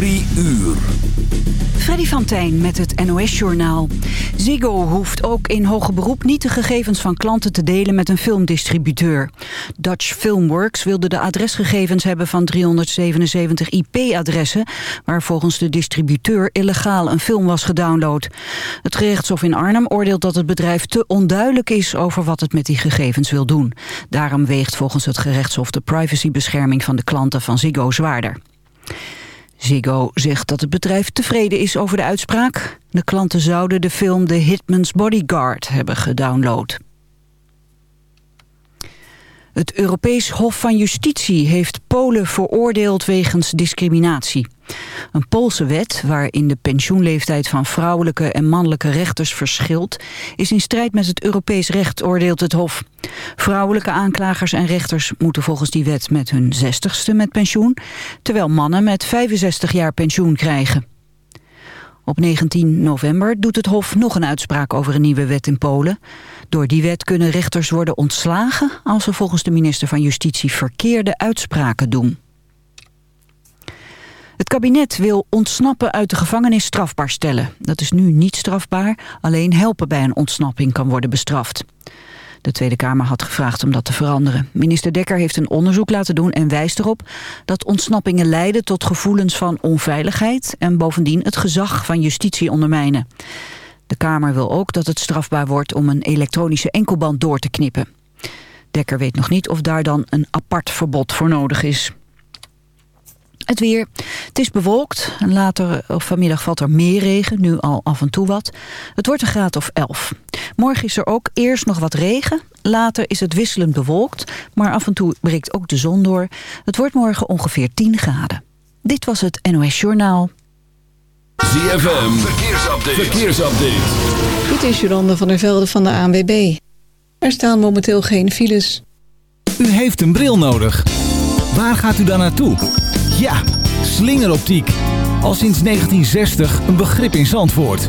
Drie uur. Freddy van Tijn met het NOS-journaal. Ziggo hoeft ook in hoger beroep niet de gegevens van klanten te delen met een filmdistributeur. Dutch Filmworks wilde de adresgegevens hebben van 377 IP-adressen... waar volgens de distributeur illegaal een film was gedownload. Het gerechtshof in Arnhem oordeelt dat het bedrijf te onduidelijk is... over wat het met die gegevens wil doen. Daarom weegt volgens het gerechtshof de privacybescherming van de klanten van Ziggo zwaarder. Ziggo zegt dat het bedrijf tevreden is over de uitspraak. De klanten zouden de film The Hitman's Bodyguard hebben gedownload. Het Europees Hof van Justitie heeft Polen veroordeeld wegens discriminatie. Een Poolse wet, waarin de pensioenleeftijd van vrouwelijke en mannelijke rechters verschilt, is in strijd met het Europees recht, oordeelt het Hof. Vrouwelijke aanklagers en rechters moeten volgens die wet met hun zestigste met pensioen, terwijl mannen met 65 jaar pensioen krijgen. Op 19 november doet het Hof nog een uitspraak over een nieuwe wet in Polen. Door die wet kunnen rechters worden ontslagen als ze volgens de minister van Justitie verkeerde uitspraken doen. Het kabinet wil ontsnappen uit de gevangenis strafbaar stellen. Dat is nu niet strafbaar, alleen helpen bij een ontsnapping kan worden bestraft. De Tweede Kamer had gevraagd om dat te veranderen. Minister Dekker heeft een onderzoek laten doen en wijst erop dat ontsnappingen leiden tot gevoelens van onveiligheid en bovendien het gezag van justitie ondermijnen. De Kamer wil ook dat het strafbaar wordt om een elektronische enkelband door te knippen. Dekker weet nog niet of daar dan een apart verbod voor nodig is. Het weer. Het is bewolkt. Later of vanmiddag valt er meer regen. Nu al af en toe wat. Het wordt een graad of 11. Morgen is er ook eerst nog wat regen. Later is het wisselend bewolkt. Maar af en toe breekt ook de zon door. Het wordt morgen ongeveer 10 graden. Dit was het NOS Journaal. ZFM. Verkeersupdate. Verkeersupdate. Dit is Jolande van der Velde van de ANWB. Er staan momenteel geen files. U heeft een bril nodig. Waar gaat u dan naartoe? Ja, slingeroptiek. Al sinds 1960 een begrip in Zandvoort.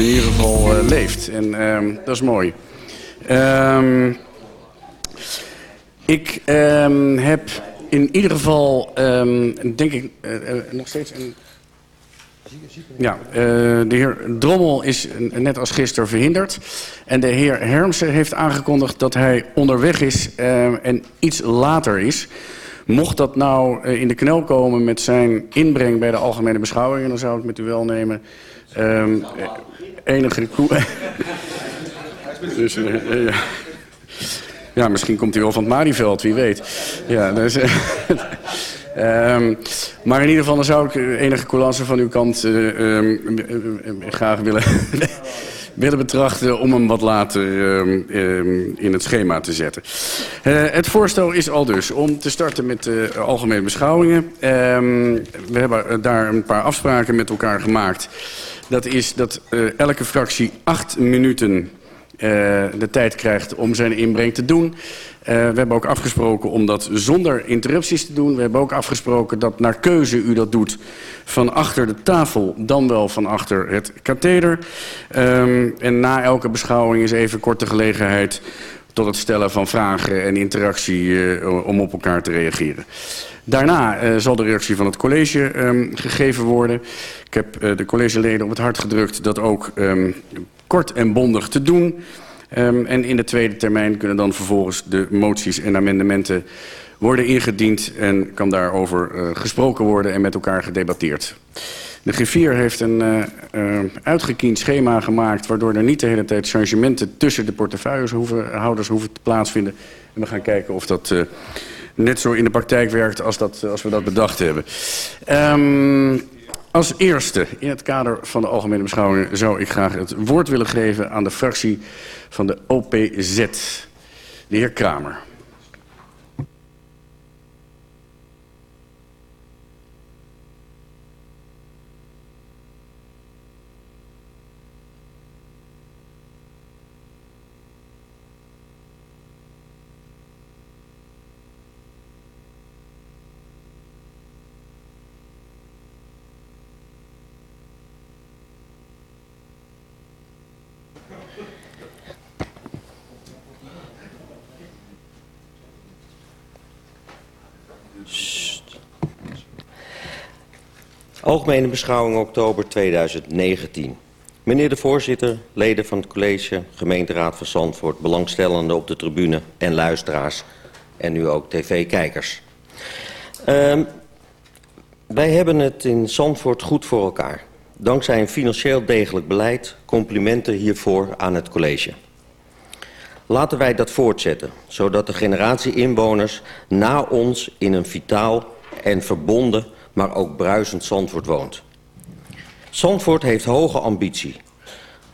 In ieder geval uh, leeft. En uh, dat is mooi. Um, ik um, heb in ieder geval, denk ik, uh, nog steeds een... Ja, de heer Drommel is net als gisteren verhinderd. En de heer Hermsen heeft aangekondigd dat hij onderweg is en iets later is. Mocht dat nou in de knel komen met zijn inbreng bij de algemene beschouwingen... dan zou ik met u wel nemen enige... dus, uh, ja. ja, misschien komt hij wel van het Marieveld, wie weet. Ja, dus... Um, maar in ieder geval dan zou ik enige coulance van uw kant um, graag willen, willen betrachten om hem wat later um, in het schema te zetten. Uh, het voorstel is al dus om te starten met de algemene beschouwingen. we hebben daar een paar afspraken met elkaar gemaakt. Dat is dat uh, elke fractie acht minuten de tijd krijgt om zijn inbreng te doen. Uh, we hebben ook afgesproken om dat zonder interrupties te doen. We hebben ook afgesproken dat naar keuze u dat doet van achter de tafel, dan wel van achter het katheder. Um, en na elke beschouwing is even korte gelegenheid tot het stellen van vragen en interactie uh, om op elkaar te reageren. Daarna zal de reactie van het college um, gegeven worden. Ik heb de collegeleden op het hart gedrukt dat ook um, kort en bondig te doen. Um, en in de tweede termijn kunnen dan vervolgens de moties en amendementen worden ingediend en kan daarover uh, gesproken worden en met elkaar gedebatteerd. De G4 heeft een uh, uh, uitgekiend schema gemaakt waardoor er niet de hele tijd changementen tussen de portefeuillehouders hoeven te plaatsvinden. En we gaan kijken of dat uh, net zo in de praktijk werkt als, dat, als we dat bedacht hebben. Um, als eerste, in het kader van de algemene beschouwing, zou ik graag het woord willen geven aan de fractie van de OPZ. De heer Kramer. Algemene beschouwing oktober 2019. Meneer de voorzitter, leden van het college, gemeenteraad van Zandvoort, belangstellenden op de tribune en luisteraars en nu ook tv-kijkers. Um, wij hebben het in Zandvoort goed voor elkaar. Dankzij een financieel degelijk beleid, complimenten hiervoor aan het college. Laten wij dat voortzetten, zodat de generatie inwoners na ons in een vitaal en verbonden maar ook bruisend Zandvoort woont. Zandvoort heeft hoge ambitie.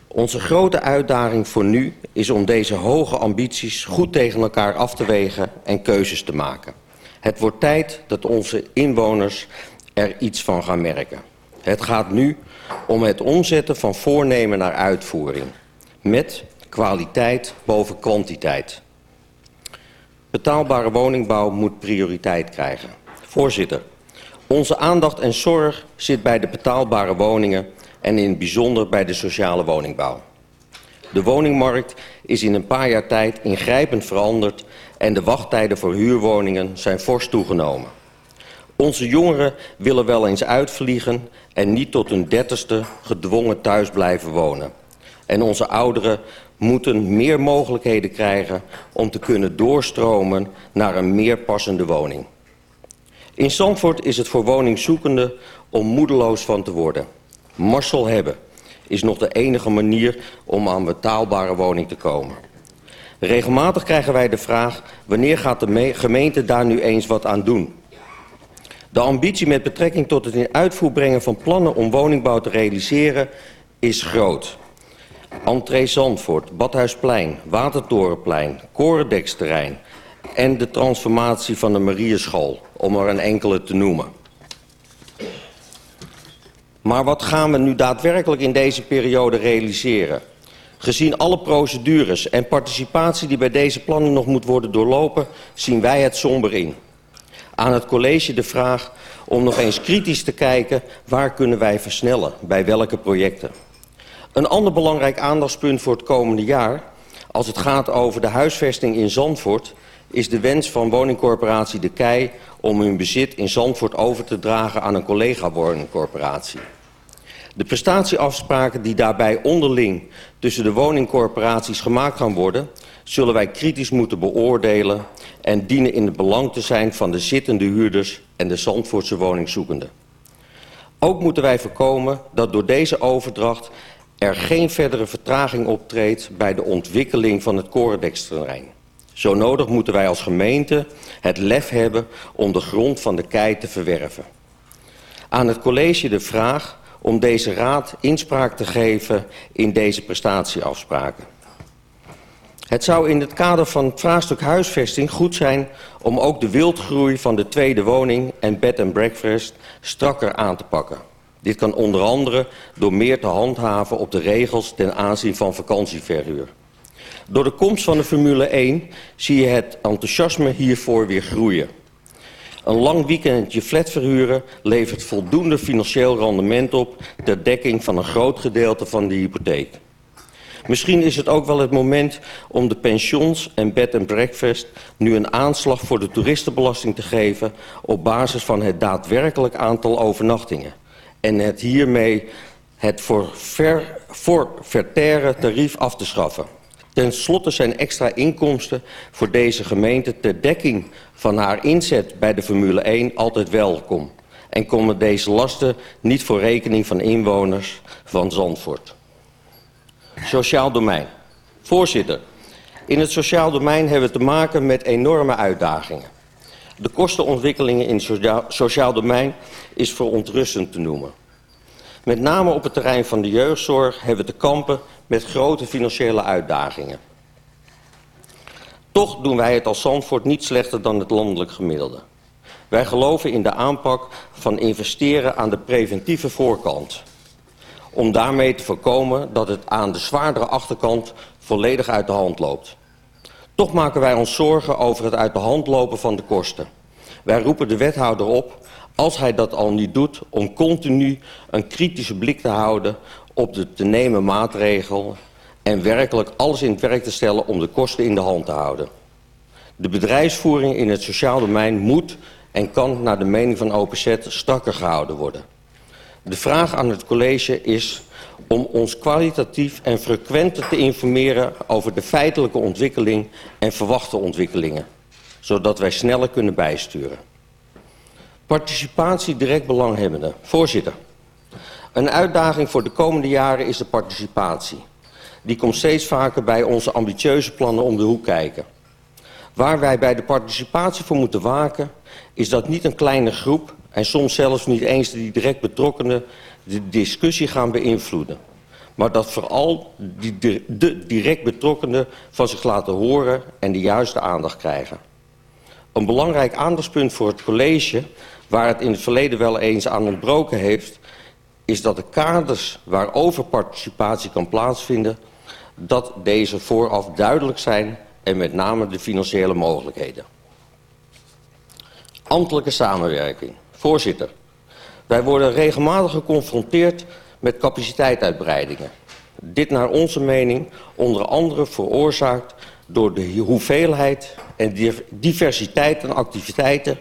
Onze grote uitdaging voor nu is om deze hoge ambities goed tegen elkaar af te wegen en keuzes te maken. Het wordt tijd dat onze inwoners er iets van gaan merken. Het gaat nu om het omzetten van voornemen naar uitvoering. Met kwaliteit boven kwantiteit. Betaalbare woningbouw moet prioriteit krijgen. Voorzitter, onze aandacht en zorg zit bij de betaalbare woningen en in het bijzonder bij de sociale woningbouw. De woningmarkt is in een paar jaar tijd ingrijpend veranderd en de wachttijden voor huurwoningen zijn fors toegenomen. Onze jongeren willen wel eens uitvliegen en niet tot hun dertigste gedwongen thuis blijven wonen. En onze ouderen moeten meer mogelijkheden krijgen om te kunnen doorstromen naar een meer passende woning. In Zandvoort is het voor woningzoekenden om moedeloos van te worden. Marcel hebben is nog de enige manier om aan betaalbare woning te komen. Regelmatig krijgen wij de vraag wanneer gaat de gemeente daar nu eens wat aan doen. De ambitie met betrekking tot het in uitvoer brengen van plannen om woningbouw te realiseren is groot. Entree Zandvoort, Badhuisplein, Watertorenplein, Korendeksterrein, en de transformatie van de Marieschool, om er een enkele te noemen. Maar wat gaan we nu daadwerkelijk in deze periode realiseren? Gezien alle procedures en participatie die bij deze plannen nog moet worden doorlopen, zien wij het somber in. Aan het college de vraag om nog eens kritisch te kijken waar kunnen wij versnellen, bij welke projecten. Een ander belangrijk aandachtspunt voor het komende jaar... als het gaat over de huisvesting in Zandvoort... is de wens van woningcorporatie De Kei... om hun bezit in Zandvoort over te dragen aan een collega-woningcorporatie. De prestatieafspraken die daarbij onderling tussen de woningcorporaties gemaakt gaan worden... zullen wij kritisch moeten beoordelen... en dienen in het belang te zijn van de zittende huurders en de Zandvoortse woningzoekenden. Ook moeten wij voorkomen dat door deze overdracht er geen verdere vertraging optreedt bij de ontwikkeling van het Corendeksterrein. Zo nodig moeten wij als gemeente het lef hebben om de grond van de kei te verwerven. Aan het college de vraag om deze raad inspraak te geven in deze prestatieafspraken. Het zou in het kader van het vraagstuk huisvesting goed zijn om ook de wildgroei van de tweede woning en bed and breakfast strakker aan te pakken. Dit kan onder andere door meer te handhaven op de regels ten aanzien van vakantieverhuur. Door de komst van de Formule 1 zie je het enthousiasme hiervoor weer groeien. Een lang weekendje flat verhuren levert voldoende financieel rendement op... ter dekking van een groot gedeelte van de hypotheek. Misschien is het ook wel het moment om de pensions en bed and breakfast... nu een aanslag voor de toeristenbelasting te geven... op basis van het daadwerkelijk aantal overnachtingen. En het hiermee het voor, ver, voor tarief af te schaffen. Ten slotte zijn extra inkomsten voor deze gemeente ter dekking van haar inzet bij de Formule 1 altijd welkom. En komen deze lasten niet voor rekening van inwoners van Zandvoort. Sociaal domein. Voorzitter, in het sociaal domein hebben we te maken met enorme uitdagingen. De kostenontwikkelingen in het sociaal domein is verontrustend te noemen. Met name op het terrein van de jeugdzorg hebben we te kampen met grote financiële uitdagingen. Toch doen wij het als Zandvoort niet slechter dan het landelijk gemiddelde. Wij geloven in de aanpak van investeren aan de preventieve voorkant. Om daarmee te voorkomen dat het aan de zwaardere achterkant volledig uit de hand loopt. Toch maken wij ons zorgen over het uit de hand lopen van de kosten. Wij roepen de wethouder op, als hij dat al niet doet, om continu een kritische blik te houden op de te nemen maatregelen en werkelijk alles in het werk te stellen om de kosten in de hand te houden. De bedrijfsvoering in het sociaal domein moet en kan naar de mening van OPZ strakker gehouden worden. De vraag aan het college is om ons kwalitatief en frequenter te informeren over de feitelijke ontwikkeling en verwachte ontwikkelingen, zodat wij sneller kunnen bijsturen. Participatie direct belanghebbenden. Voorzitter, een uitdaging voor de komende jaren is de participatie. Die komt steeds vaker bij onze ambitieuze plannen om de hoek kijken. Waar wij bij de participatie voor moeten waken... is dat niet een kleine groep en soms zelfs niet eens die direct betrokkenen... de discussie gaan beïnvloeden. Maar dat vooral die, de direct betrokkenen van zich laten horen en de juiste aandacht krijgen. Een belangrijk aandachtspunt voor het college... waar het in het verleden wel eens aan ontbroken heeft... is dat de kaders waarover participatie kan plaatsvinden... dat deze vooraf duidelijk zijn en met name de financiële mogelijkheden. Ambtelijke samenwerking. Voorzitter, wij worden regelmatig geconfronteerd met capaciteituitbreidingen. Dit naar onze mening onder andere veroorzaakt door de hoeveelheid en diversiteit aan activiteiten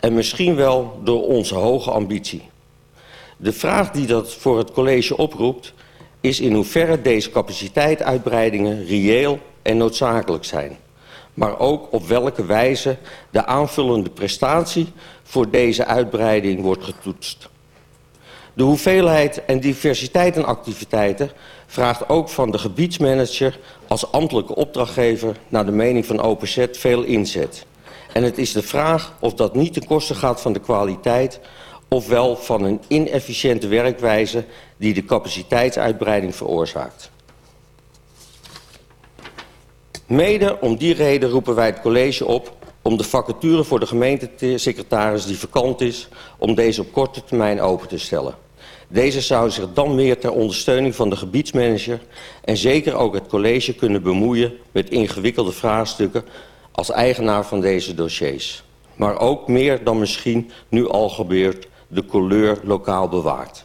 en misschien wel door onze hoge ambitie. De vraag die dat voor het college oproept is in hoeverre deze capaciteituitbreidingen reëel en noodzakelijk zijn. Maar ook op welke wijze de aanvullende prestatie voor deze uitbreiding wordt getoetst. De hoeveelheid en diversiteit aan activiteiten vraagt ook van de gebiedsmanager als ambtelijke opdrachtgever naar de mening van OPZ veel inzet. En het is de vraag of dat niet ten koste gaat van de kwaliteit ofwel van een inefficiënte werkwijze die de capaciteitsuitbreiding veroorzaakt. Mede om die reden roepen wij het college op om de vacature voor de gemeentesecretaris die vakant is, om deze op korte termijn open te stellen. Deze zou zich dan meer ter ondersteuning van de gebiedsmanager en zeker ook het college kunnen bemoeien met ingewikkelde vraagstukken als eigenaar van deze dossiers. Maar ook meer dan misschien nu al gebeurt de couleur lokaal bewaart.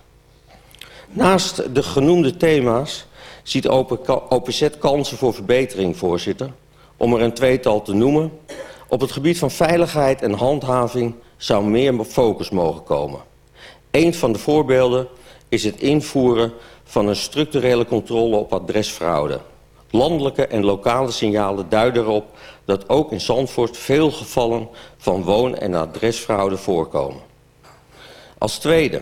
Naast de genoemde thema's ziet OPZ kansen voor verbetering, voorzitter. Om er een tweetal te noemen. Op het gebied van veiligheid en handhaving zou meer focus mogen komen. Een van de voorbeelden is het invoeren van een structurele controle op adresfraude. Landelijke en lokale signalen duiden erop dat ook in Zandvoort veel gevallen van woon- en adresfraude voorkomen. Als tweede,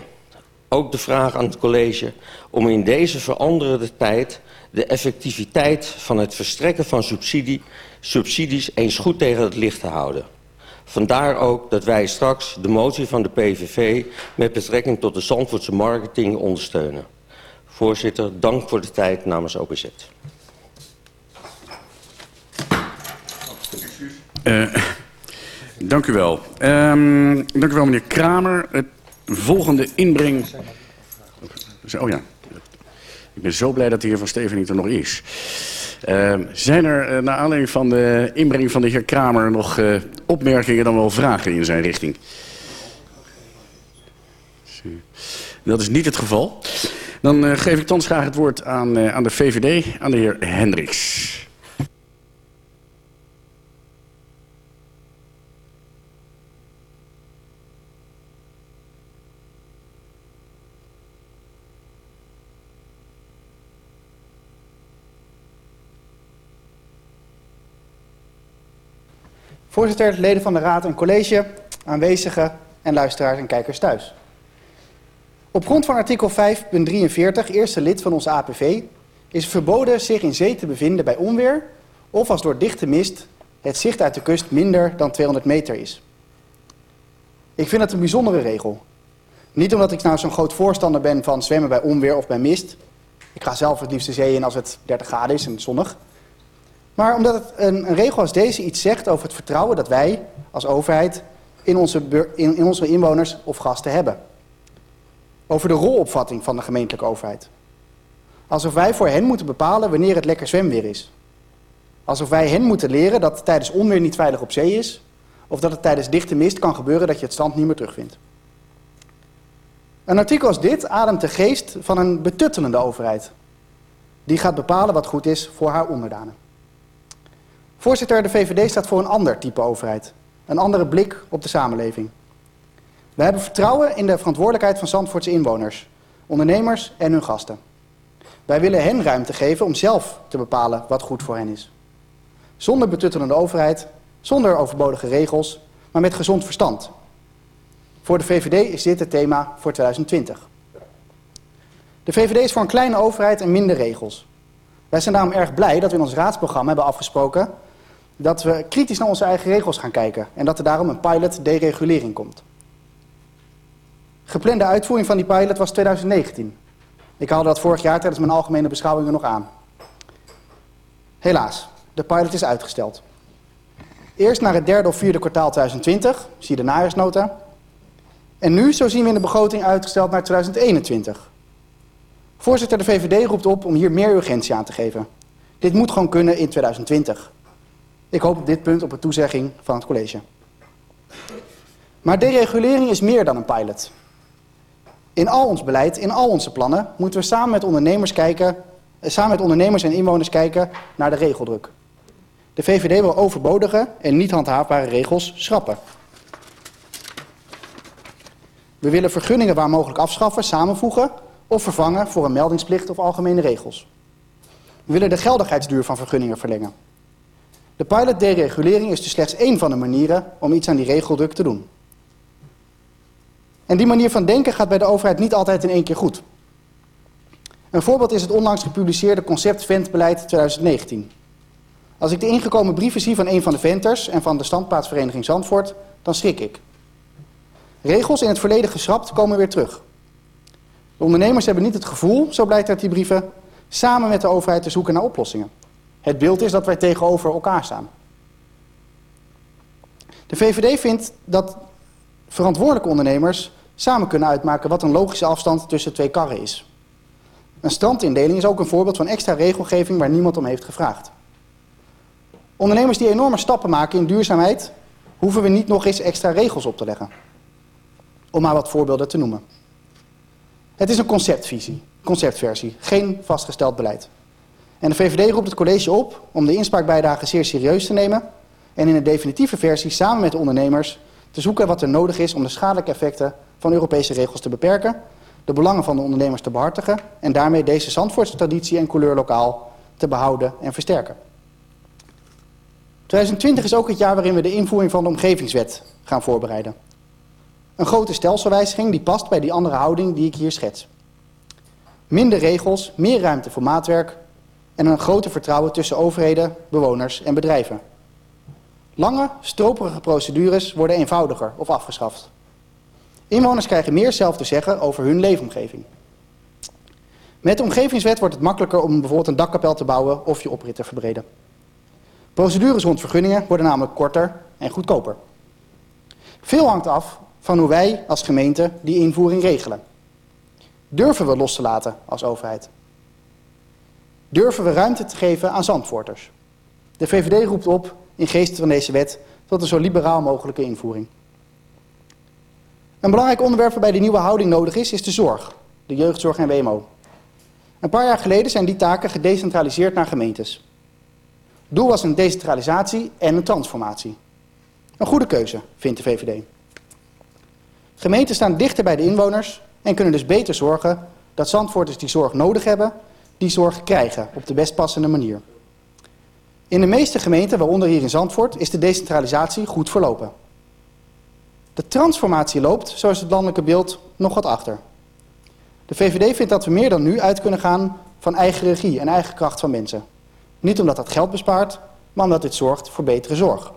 ook de vraag aan het college om in deze veranderende tijd de effectiviteit van het verstrekken van subsidie, subsidies eens goed tegen het licht te houden. Vandaar ook dat wij straks de motie van de PVV met betrekking tot de Zandvoortse marketing ondersteunen. Voorzitter, dank voor de tijd namens OPZ. Uh, dank u wel. Um, dank u wel, meneer Kramer. Volgende inbreng... Oh ja. Ik ben zo blij dat de heer Van Stevening er nog is. Uh, zijn er uh, naar aanleiding van de inbreng van de heer Kramer nog uh, opmerkingen dan wel vragen in zijn richting? Dat is niet het geval. Dan geef ik thans graag het woord aan, aan de VVD, aan de heer Hendricks. Voorzitter, leden van de Raad en college, aanwezigen en luisteraars en kijkers thuis. Op grond van artikel 5.43, eerste lid van onze APV, is verboden zich in zee te bevinden bij onweer of als door dichte mist het zicht uit de kust minder dan 200 meter is. Ik vind dat een bijzondere regel. Niet omdat ik nou zo'n groot voorstander ben van zwemmen bij onweer of bij mist. Ik ga zelf het liefst de zee in als het 30 graden is en zonnig. Maar omdat het een, regel als deze iets zegt over het vertrouwen dat wij als overheid in onze, in, in onze inwoners of gasten hebben. Over de rolopvatting van de gemeentelijke overheid. Alsof wij voor hen moeten bepalen wanneer het lekker zwemweer is. Alsof wij hen moeten leren dat het tijdens onweer niet veilig op zee is. Of dat het tijdens dichte mist kan gebeuren dat je het stand niet meer terugvindt. Een artikel als dit ademt de geest van een betuttelende overheid. Die gaat bepalen wat goed is voor haar onderdanen. Voorzitter, de VVD staat voor een ander type overheid. Een andere blik op de samenleving. We hebben vertrouwen in de verantwoordelijkheid van Zandvoortse inwoners, ondernemers en hun gasten. Wij willen hen ruimte geven om zelf te bepalen wat goed voor hen is. Zonder betuttelende overheid, zonder overbodige regels, maar met gezond verstand. Voor de VVD is dit het thema voor 2020. De VVD is voor een kleine overheid en minder regels. Wij zijn daarom erg blij dat we in ons raadsprogramma hebben afgesproken dat we kritisch naar onze eigen regels gaan kijken en dat er daarom een pilot deregulering komt. Geplande uitvoering van die pilot was 2019. Ik haalde dat vorig jaar tijdens mijn algemene beschouwingen nog aan. Helaas, de pilot is uitgesteld. Eerst naar het derde of vierde kwartaal 2020, zie de najaarsnota. En nu, zo zien we in de begroting, uitgesteld naar 2021. Voorzitter, de VVD roept op om hier meer urgentie aan te geven. Dit moet gewoon kunnen in 2020. Ik hoop op dit punt op een toezegging van het college. Maar deregulering is meer dan een pilot. In al ons beleid, in al onze plannen, moeten we samen met ondernemers, kijken, eh, samen met ondernemers en inwoners kijken naar de regeldruk. De VVD wil overbodige en niet handhaafbare regels schrappen. We willen vergunningen waar mogelijk afschaffen, samenvoegen of vervangen voor een meldingsplicht of algemene regels. We willen de geldigheidsduur van vergunningen verlengen. De pilot deregulering is dus slechts één van de manieren om iets aan die regeldruk te doen. En die manier van denken gaat bij de overheid niet altijd in één keer goed. Een voorbeeld is het onlangs gepubliceerde concept Ventbeleid 2019. Als ik de ingekomen brieven zie van een van de venters en van de standplaatsvereniging Zandvoort, dan schrik ik. Regels in het verleden geschrapt komen weer terug. De ondernemers hebben niet het gevoel, zo blijkt uit die brieven, samen met de overheid te zoeken naar oplossingen. Het beeld is dat wij tegenover elkaar staan. De VVD vindt dat verantwoordelijke ondernemers samen kunnen uitmaken wat een logische afstand tussen twee karren is. Een strandindeling is ook een voorbeeld van extra regelgeving waar niemand om heeft gevraagd. Ondernemers die enorme stappen maken in duurzaamheid, hoeven we niet nog eens extra regels op te leggen. Om maar wat voorbeelden te noemen. Het is een conceptvisie. conceptversie, geen vastgesteld beleid. En de VVD roept het college op om de inspraakbijdrage zeer serieus te nemen en in een definitieve versie samen met de ondernemers te zoeken wat er nodig is om de schadelijke effecten van Europese regels te beperken, de belangen van de ondernemers te behartigen en daarmee deze Zandvoortse traditie en couleur lokaal te behouden en versterken. 2020 is ook het jaar waarin we de invoering van de omgevingswet gaan voorbereiden. Een grote stelselwijziging die past bij die andere houding die ik hier schets. Minder regels, meer ruimte voor maatwerk en een groter vertrouwen tussen overheden, bewoners en bedrijven. Lange, stroperige procedures worden eenvoudiger of afgeschaft. Inwoners krijgen meer zelf te zeggen over hun leefomgeving. Met de omgevingswet wordt het makkelijker om bijvoorbeeld een dakkapel te bouwen of je oprit te verbreden. Procedures rond vergunningen worden namelijk korter en goedkoper. Veel hangt af van hoe wij als gemeente die invoering regelen. Durven we los te laten als overheid? Durven we ruimte te geven aan zandvoorters? De VVD roept op, in geest van deze wet, tot een zo liberaal mogelijke invoering. Een belangrijk onderwerp waarbij die nieuwe houding nodig is, is de zorg. De jeugdzorg en WMO. Een paar jaar geleden zijn die taken gedecentraliseerd naar gemeentes. Doel was een decentralisatie en een transformatie. Een goede keuze, vindt de VVD. Gemeenten staan dichter bij de inwoners en kunnen dus beter zorgen dat Zandvoorters die zorg nodig hebben, die zorg krijgen op de best passende manier. In de meeste gemeenten, waaronder hier in Zandvoort, is de decentralisatie goed verlopen. De transformatie loopt, zoals het landelijke beeld, nog wat achter. De VVD vindt dat we meer dan nu uit kunnen gaan van eigen regie en eigen kracht van mensen. Niet omdat dat geld bespaart, maar omdat dit zorgt voor betere zorg.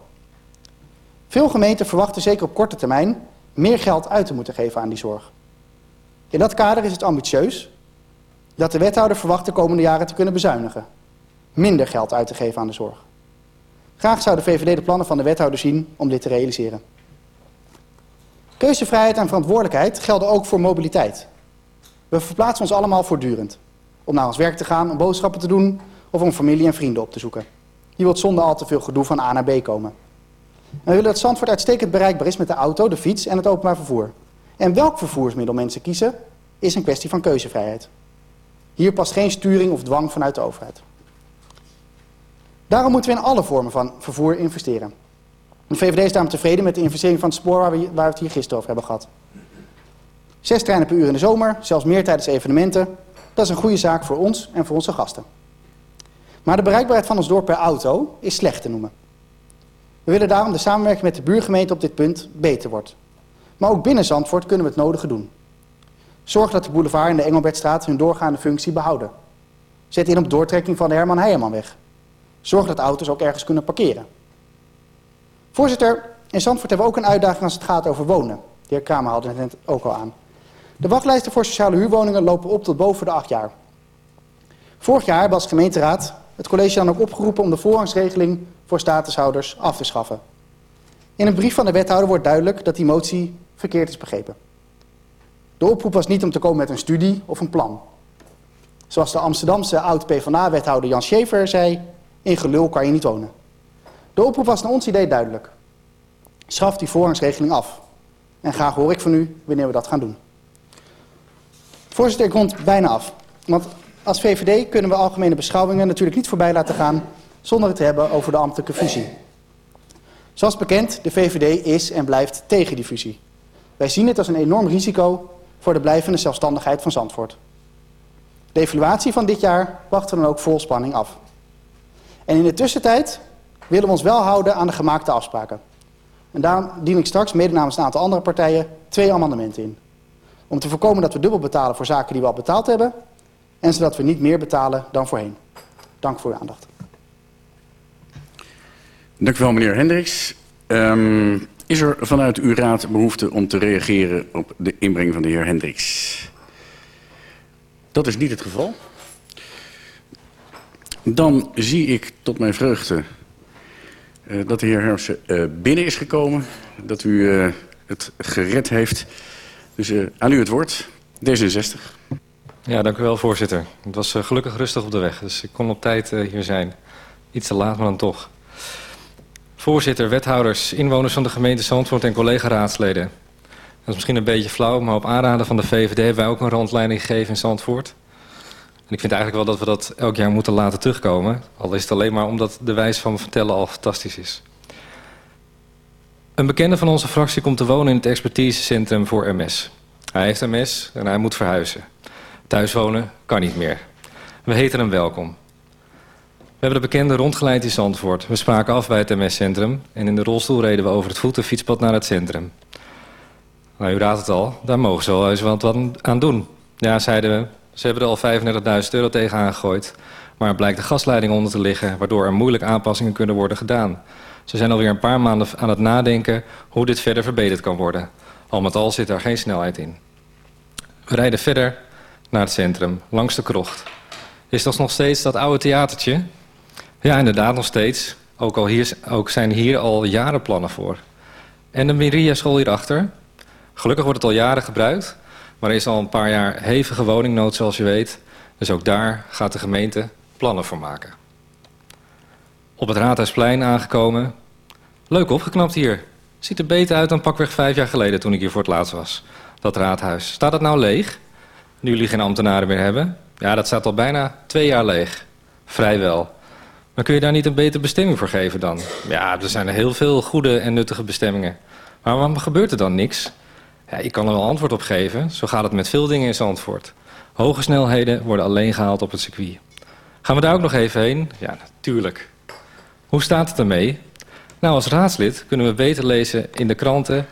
Veel gemeenten verwachten zeker op korte termijn meer geld uit te moeten geven aan die zorg. In dat kader is het ambitieus dat de wethouder verwacht de komende jaren te kunnen bezuinigen. Minder geld uit te geven aan de zorg. Graag zou de VVD de plannen van de wethouder zien om dit te realiseren. Keuzevrijheid en verantwoordelijkheid gelden ook voor mobiliteit. We verplaatsen ons allemaal voortdurend. Om naar ons werk te gaan, om boodschappen te doen of om familie en vrienden op te zoeken. Je wilt zonder al te veel gedoe van A naar B komen. En we willen dat Zandvoort uitstekend bereikbaar is met de auto, de fiets en het openbaar vervoer. En welk vervoersmiddel mensen kiezen, is een kwestie van keuzevrijheid. Hier past geen sturing of dwang vanuit de overheid. Daarom moeten we in alle vormen van vervoer investeren. De VVD is daarom tevreden met de investering van het spoor waar we, waar we het hier gisteren over hebben gehad. Zes treinen per uur in de zomer, zelfs meer tijdens evenementen. Dat is een goede zaak voor ons en voor onze gasten. Maar de bereikbaarheid van ons dorp per auto is slecht te noemen. We willen daarom de samenwerking met de buurgemeente op dit punt beter wordt. Maar ook binnen Zandvoort kunnen we het nodige doen. Zorg dat de boulevard en de Engelbertstraat hun doorgaande functie behouden. Zet in op doortrekking van de Herman Heijermanweg. Zorg dat auto's ook ergens kunnen parkeren. Voorzitter, in Zandvoort hebben we ook een uitdaging als het gaat over wonen. De heer Kramer haalde het net ook al aan. De wachtlijsten voor sociale huurwoningen lopen op tot boven de acht jaar. Vorig jaar was gemeenteraad het college dan ook opgeroepen om de voorrangsregeling voor statushouders af te schaffen. In een brief van de wethouder wordt duidelijk dat die motie verkeerd is begrepen. De oproep was niet om te komen met een studie of een plan. Zoals de Amsterdamse oud-PVDA-wethouder Jan Schever zei, in gelul kan je niet wonen. De oproep was naar ons idee duidelijk. Schaf die voorrangsregeling af. En graag hoor ik van u wanneer we dat gaan doen. Voorzitter, ik rond bijna af. Want als VVD kunnen we algemene beschouwingen natuurlijk niet voorbij laten gaan zonder het te hebben over de ambtelijke fusie. Zoals bekend, de VVD is en blijft tegen die fusie. Wij zien het als een enorm risico voor de blijvende zelfstandigheid van Zandvoort. De evaluatie van dit jaar wachten we dan ook vol spanning af. En in de tussentijd willen we ons wel houden aan de gemaakte afspraken. En daarom dien ik straks, mede namens een aantal andere partijen, twee amendementen in. Om te voorkomen dat we dubbel betalen voor zaken die we al betaald hebben... en zodat we niet meer betalen dan voorheen. Dank voor uw aandacht. Dank u wel, meneer Hendricks. Um, is er vanuit uw raad behoefte om te reageren op de inbreng van de heer Hendricks? Dat is niet het geval. Dan zie ik tot mijn vreugde uh, dat de heer Hermsen uh, binnen is gekomen. Dat u uh, het gered heeft. Dus aan u het woord. D66. Ja, dank u wel, voorzitter. Het was gelukkig rustig op de weg, dus ik kon op tijd hier zijn. Iets te laat, maar dan toch. Voorzitter, wethouders, inwoners van de gemeente Zandvoort en collega-raadsleden. Dat is misschien een beetje flauw, maar op aanraden van de VVD hebben wij ook een rondleiding gegeven in Zandvoort. En ik vind eigenlijk wel dat we dat elk jaar moeten laten terugkomen. Al is het alleen maar omdat de wijze van vertellen al fantastisch is. Een bekende van onze fractie komt te wonen in het expertisecentrum voor MS. Hij heeft MS en hij moet verhuizen. Thuis wonen kan niet meer. We heten hem welkom. Hebben de bekende rondgeleid in Zandvoort. We spraken af bij het MS-centrum en in de rolstoel reden we over het voetenfietspad naar het centrum. Nou, u raadt het al, daar mogen ze wel eens wat aan doen. Ja, zeiden we, ze hebben er al 35.000 euro tegen aangegooid. Maar er blijkt de gasleiding onder te liggen, waardoor er moeilijk aanpassingen kunnen worden gedaan. Ze zijn alweer een paar maanden aan het nadenken hoe dit verder verbeterd kan worden. Al met al zit daar geen snelheid in. We rijden verder naar het centrum, langs de krocht. Is dat nog steeds dat oude theatertje? Ja, inderdaad nog steeds. Ook, al hier, ook zijn hier al jaren plannen voor. En de Miria-school hierachter? Gelukkig wordt het al jaren gebruikt. Maar er is al een paar jaar hevige woningnood, zoals je weet. Dus ook daar gaat de gemeente plannen voor maken. Op het Raadhuisplein aangekomen. Leuk opgeknapt hier. Ziet er beter uit dan pakweg vijf jaar geleden toen ik hier voor het laatst was. Dat raadhuis. Staat het nou leeg? Nu jullie geen ambtenaren meer hebben? Ja, dat staat al bijna twee jaar leeg. Vrijwel. Maar kun je daar niet een betere bestemming voor geven dan? Ja, er zijn heel veel goede en nuttige bestemmingen. Maar waarom gebeurt er dan niks? Ja, ik kan er wel antwoord op geven. Zo gaat het met veel dingen in Zandvoort. Hoge snelheden worden alleen gehaald op het circuit. Gaan we daar ook nog even heen? Ja, natuurlijk. Hoe staat het ermee? Nou, als raadslid kunnen we beter lezen in de kranten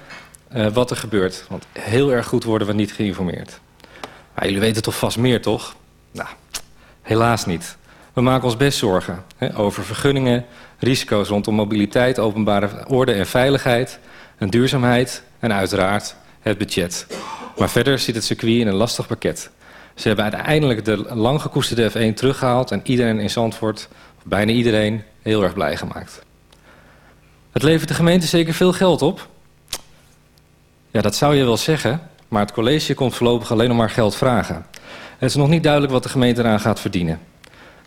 uh, wat er gebeurt. Want heel erg goed worden we niet geïnformeerd. Maar jullie weten toch vast meer, toch? Nou, helaas niet. We maken ons best zorgen hè, over vergunningen, risico's rondom mobiliteit, openbare orde en veiligheid, en duurzaamheid en uiteraard het budget. Maar verder zit het circuit in een lastig pakket. Ze hebben uiteindelijk de lang gekoesterde F1 teruggehaald en iedereen in Zandvoort, of bijna iedereen, heel erg blij gemaakt. Het levert de gemeente zeker veel geld op. Ja, dat zou je wel zeggen, maar het college komt voorlopig alleen nog maar geld vragen. Het is nog niet duidelijk wat de gemeente eraan gaat verdienen.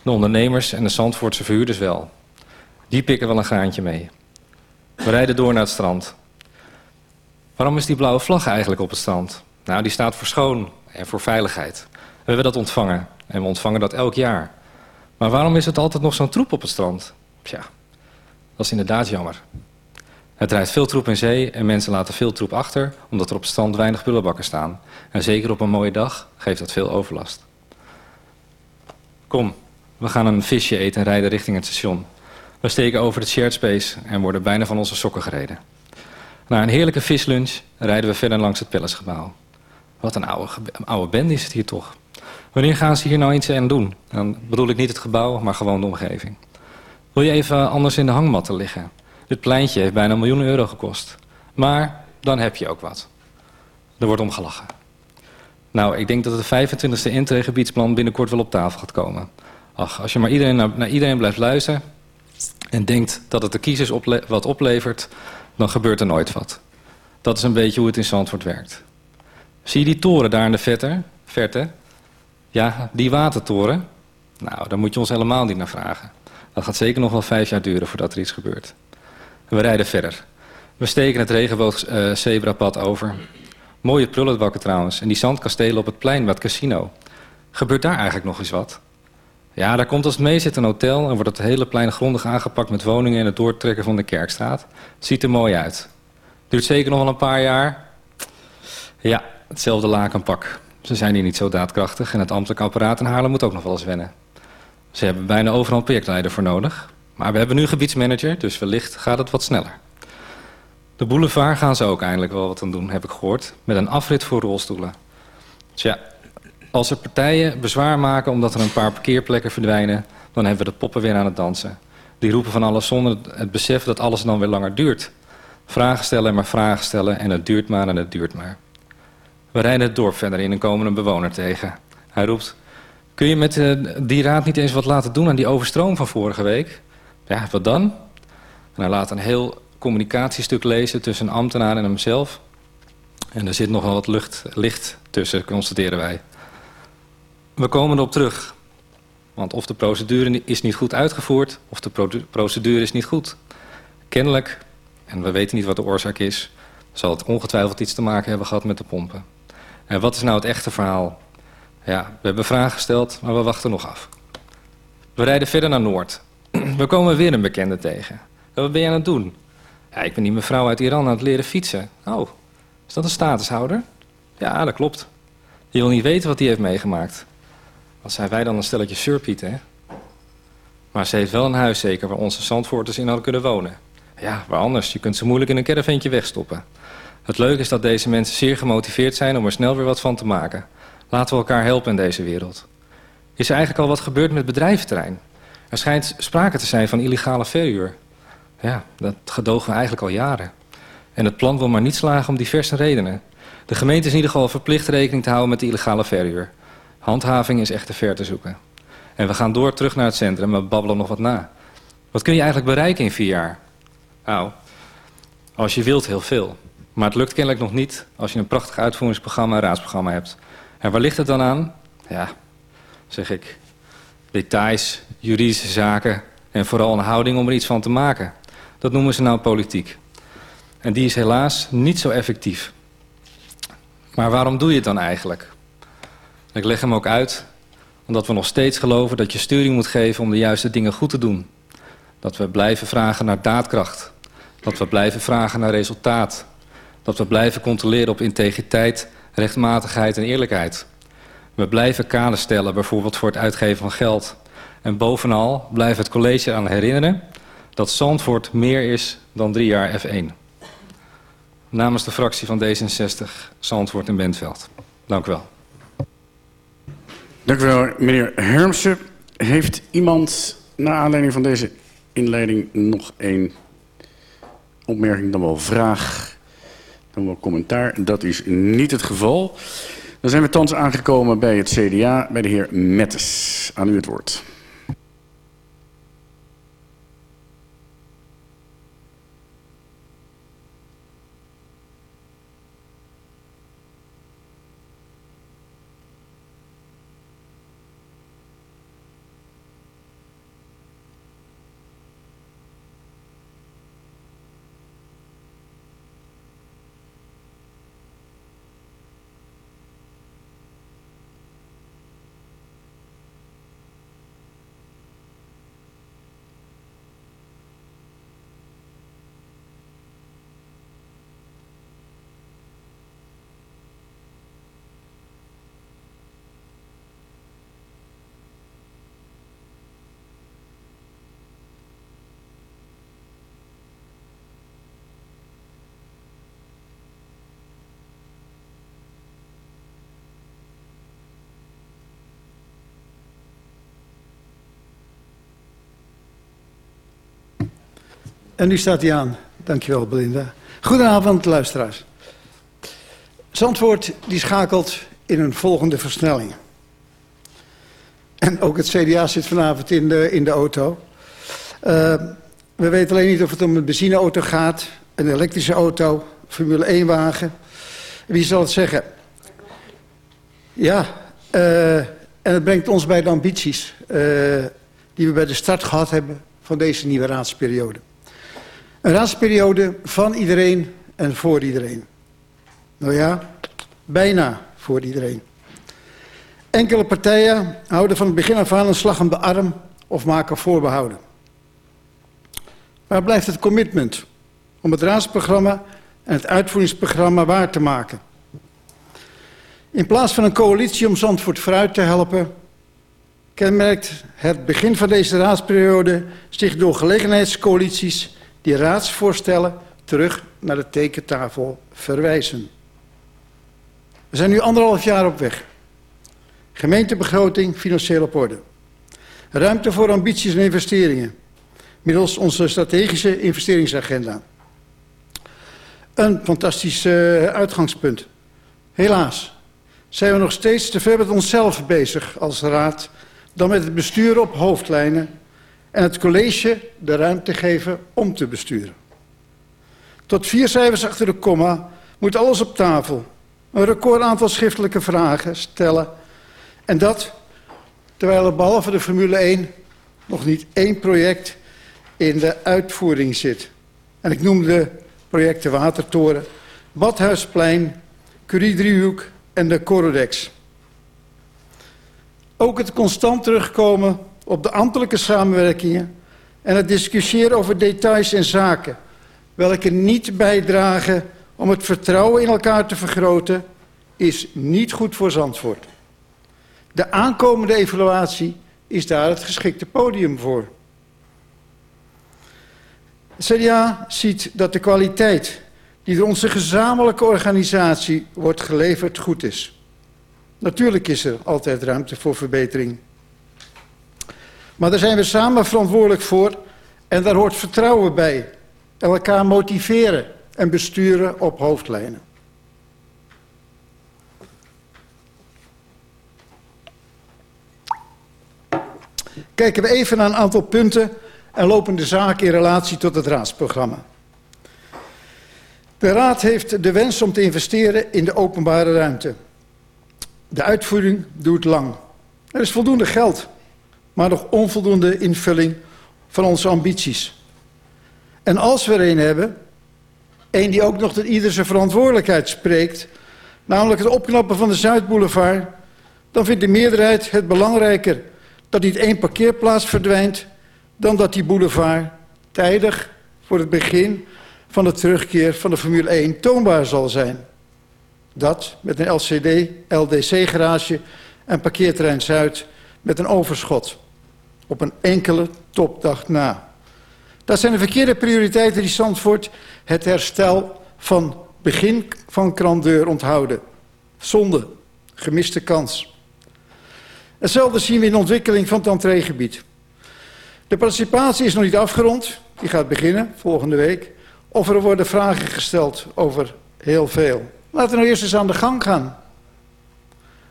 De ondernemers en de Zandvoortse verhuurders wel. Die pikken wel een graantje mee. We rijden door naar het strand. Waarom is die blauwe vlag eigenlijk op het strand? Nou, die staat voor schoon en voor veiligheid. We hebben dat ontvangen en we ontvangen dat elk jaar. Maar waarom is het altijd nog zo'n troep op het strand? Tja, dat is inderdaad jammer. Het drijft veel troep in zee en mensen laten veel troep achter... omdat er op het strand weinig bullenbakken staan. En zeker op een mooie dag geeft dat veel overlast. Kom, we gaan een visje eten en rijden richting het station. We steken over het shared space en worden bijna van onze sokken gereden. Na een heerlijke vislunch rijden we verder langs het Palacegebouw. Wat een oude, band is het hier toch. Wanneer gaan ze hier nou iets aan doen? Dan bedoel ik niet het gebouw, maar gewoon de omgeving. Wil je even anders in de hangmatten liggen? Dit pleintje heeft bijna een miljoen euro gekost. Maar dan heb je ook wat. Er wordt om gelachen. Nou, ik denk dat het 25e intregebiedsplan binnenkort wel op tafel gaat komen. Ach, als je maar iedereen naar, iedereen blijft luisteren... en denkt dat het de kiezers wat oplevert... dan gebeurt er nooit wat. Dat is een beetje hoe het in Zandvoort werkt. Zie je die toren daar in de verte? verte? Ja, die watertoren. Nou, daar moet je ons helemaal niet naar vragen. Dat gaat zeker nog wel vijf jaar duren voordat er iets gebeurt. We rijden verder. We steken het regenboogzebrapad uh, over. Mooie prullenbakken trouwens. En die zandkastelen op het plein bij het casino. Gebeurt daar eigenlijk nog eens wat? Ja, daar komt als het mee zit een hotel... en wordt het hele plein grondig aangepakt met woningen... en het doortrekken van de Kerkstraat. Het ziet er mooi uit. Duurt zeker nog wel een paar jaar. Ja, hetzelfde lakenpak. Ze zijn hier niet zo daadkrachtig... en het ambtelijk apparaat in Haarlem moet ook nog wel eens wennen. Ze hebben bijna overal een projectleider voor nodig. Maar we hebben nu gebiedsmanager, dus wellicht gaat het wat sneller. De boulevard gaan ze ook eindelijk wel wat aan doen, heb ik gehoord. Met een afrit voor rolstoelen. Tja, als er partijen bezwaar maken omdat er een paar parkeerplekken verdwijnen... dan hebben we de poppen weer aan het dansen. Die roepen van alles zonder het besef dat alles dan weer langer duurt. Vragen stellen en maar vragen stellen en het duurt maar en het duurt maar. We rijden het dorp verder in en komen een bewoner tegen. Hij roept... Kun je met uh, die raad niet eens wat laten doen aan die overstroom van vorige week? Ja, wat dan? En hij laat een heel communicatiestuk lezen tussen een ambtenaar en hemzelf. En er zit nogal wat lucht, licht tussen, constateren wij. We komen erop terug. Want of de procedure is niet goed uitgevoerd, of de procedure is niet goed. Kennelijk, en we weten niet wat de oorzaak is... zal het ongetwijfeld iets te maken hebben gehad met de pompen. En wat is nou het echte verhaal? Ja, we hebben vragen gesteld, maar we wachten nog af. We rijden verder naar Noord. We komen weer een bekende tegen. Wat ben je aan het doen? Ja, ik ben die mevrouw uit Iran aan het leren fietsen. Oh, is dat een statushouder? Ja, dat klopt. Die wil niet weten wat hij heeft meegemaakt. Zijn wij dan een stelletje surpieten, hè? Maar ze heeft wel een huis zeker waar onze zandvoorters in hadden kunnen wonen. Ja, waar anders? Je kunt ze moeilijk in een caravantje wegstoppen. Het leuke is dat deze mensen zeer gemotiveerd zijn om er snel weer wat van te maken. Laten we elkaar helpen in deze wereld. Is er eigenlijk al wat gebeurd met bedrijventerrein? Er schijnt sprake te zijn van illegale verhuur. Ja, dat gedogen we eigenlijk al jaren. En het plan wil maar niet slagen om diverse redenen. De gemeente is in ieder geval verplicht rekening te houden met de illegale verhuur. Handhaving is echter ver te zoeken. En we gaan door terug naar het centrum, maar babbelen nog wat na. Wat kun je eigenlijk bereiken in vier jaar? Nou, als je wilt heel veel. Maar het lukt kennelijk nog niet als je een prachtig uitvoeringsprogramma en raadsprogramma hebt. En waar ligt het dan aan? Ja, zeg ik. Details, juridische zaken en vooral een houding om er iets van te maken. Dat noemen ze nou politiek. En die is helaas niet zo effectief. Maar waarom doe je het dan eigenlijk? Ik leg hem ook uit omdat we nog steeds geloven dat je sturing moet geven om de juiste dingen goed te doen. Dat we blijven vragen naar daadkracht. Dat we blijven vragen naar resultaat. Dat we blijven controleren op integriteit, rechtmatigheid en eerlijkheid. We blijven kaders stellen, bijvoorbeeld voor het uitgeven van geld. En bovenal blijven het college aan herinneren dat Zandvoort meer is dan drie jaar F1. Namens de fractie van D66, Zandvoort en Bentveld. Dank u wel. Dank u wel, meneer Hermsen. Heeft iemand, naar aanleiding van deze inleiding, nog een opmerking, dan wel vraag, dan wel commentaar? Dat is niet het geval. Dan zijn we thans aangekomen bij het CDA, bij de heer Mettes. Aan u het woord. En nu staat hij aan. Dankjewel, Belinda. Goedenavond, luisteraars. Zandvoort die schakelt in een volgende versnelling. En ook het CDA zit vanavond in de, in de auto. Uh, we weten alleen niet of het om een benzineauto gaat, een elektrische auto, Formule 1-wagen. Wie zal het zeggen? Ja, uh, en het brengt ons bij de ambities uh, die we bij de start gehad hebben van deze nieuwe raadsperiode. Een raadsperiode van iedereen en voor iedereen. Nou ja, bijna voor iedereen. Enkele partijen houden van het begin af aan een slag om de arm of maken voorbehouden. Waar blijft het commitment om het raadsprogramma en het uitvoeringsprogramma waar te maken? In plaats van een coalitie om Zandvoort vooruit te helpen, kenmerkt het begin van deze raadsperiode zich door gelegenheidscoalities die raadsvoorstellen terug naar de tekentafel verwijzen. We zijn nu anderhalf jaar op weg. Gemeentebegroting financieel op orde. Ruimte voor ambities en investeringen. Middels onze strategische investeringsagenda. Een fantastisch uh, uitgangspunt. Helaas zijn we nog steeds te ver met onszelf bezig als raad... dan met het bestuur op hoofdlijnen en het college de ruimte geven om te besturen. Tot vier cijfers achter de komma moet alles op tafel. Een record aantal schriftelijke vragen stellen. En dat terwijl er behalve de Formule 1 nog niet één project in de uitvoering zit. En ik noem de projecten Watertoren, Badhuisplein, Curie-driehoek en de Corodex. Ook het constant terugkomen op de ambtelijke samenwerkingen en het discussiëren over details en zaken, welke niet bijdragen om het vertrouwen in elkaar te vergroten, is niet goed voor Zandvoort. De aankomende evaluatie is daar het geschikte podium voor. CDA ziet dat de kwaliteit die door onze gezamenlijke organisatie wordt geleverd goed is. Natuurlijk is er altijd ruimte voor verbetering. Maar daar zijn we samen verantwoordelijk voor en daar hoort vertrouwen bij. Elkaar motiveren en besturen op hoofdlijnen. Kijken we even naar een aantal punten en lopende zaken in relatie tot het raadsprogramma. De Raad heeft de wens om te investeren in de openbare ruimte. De uitvoering duurt lang. Er is voldoende geld, maar nog onvoldoende invulling van onze ambities. En als we er een hebben, een die ook nog tot ieder zijn verantwoordelijkheid spreekt, namelijk het opknappen van de Zuidboulevard, dan vindt de meerderheid het belangrijker dat niet één parkeerplaats verdwijnt, dan dat die boulevard tijdig voor het begin van de terugkeer van de Formule 1 toonbaar zal zijn. Dat met een LCD, LDC-garage en parkeerterrein Zuid met een overschot. Op een enkele topdag na. Dat zijn de verkeerde prioriteiten die Zandvoort het herstel van begin van krandeur onthouden. Zonde, gemiste kans. Hetzelfde zien we in de ontwikkeling van het entreegebied. De participatie is nog niet afgerond. Die gaat beginnen volgende week. Of er worden vragen gesteld over heel veel. Laten we nou eerst eens aan de gang gaan.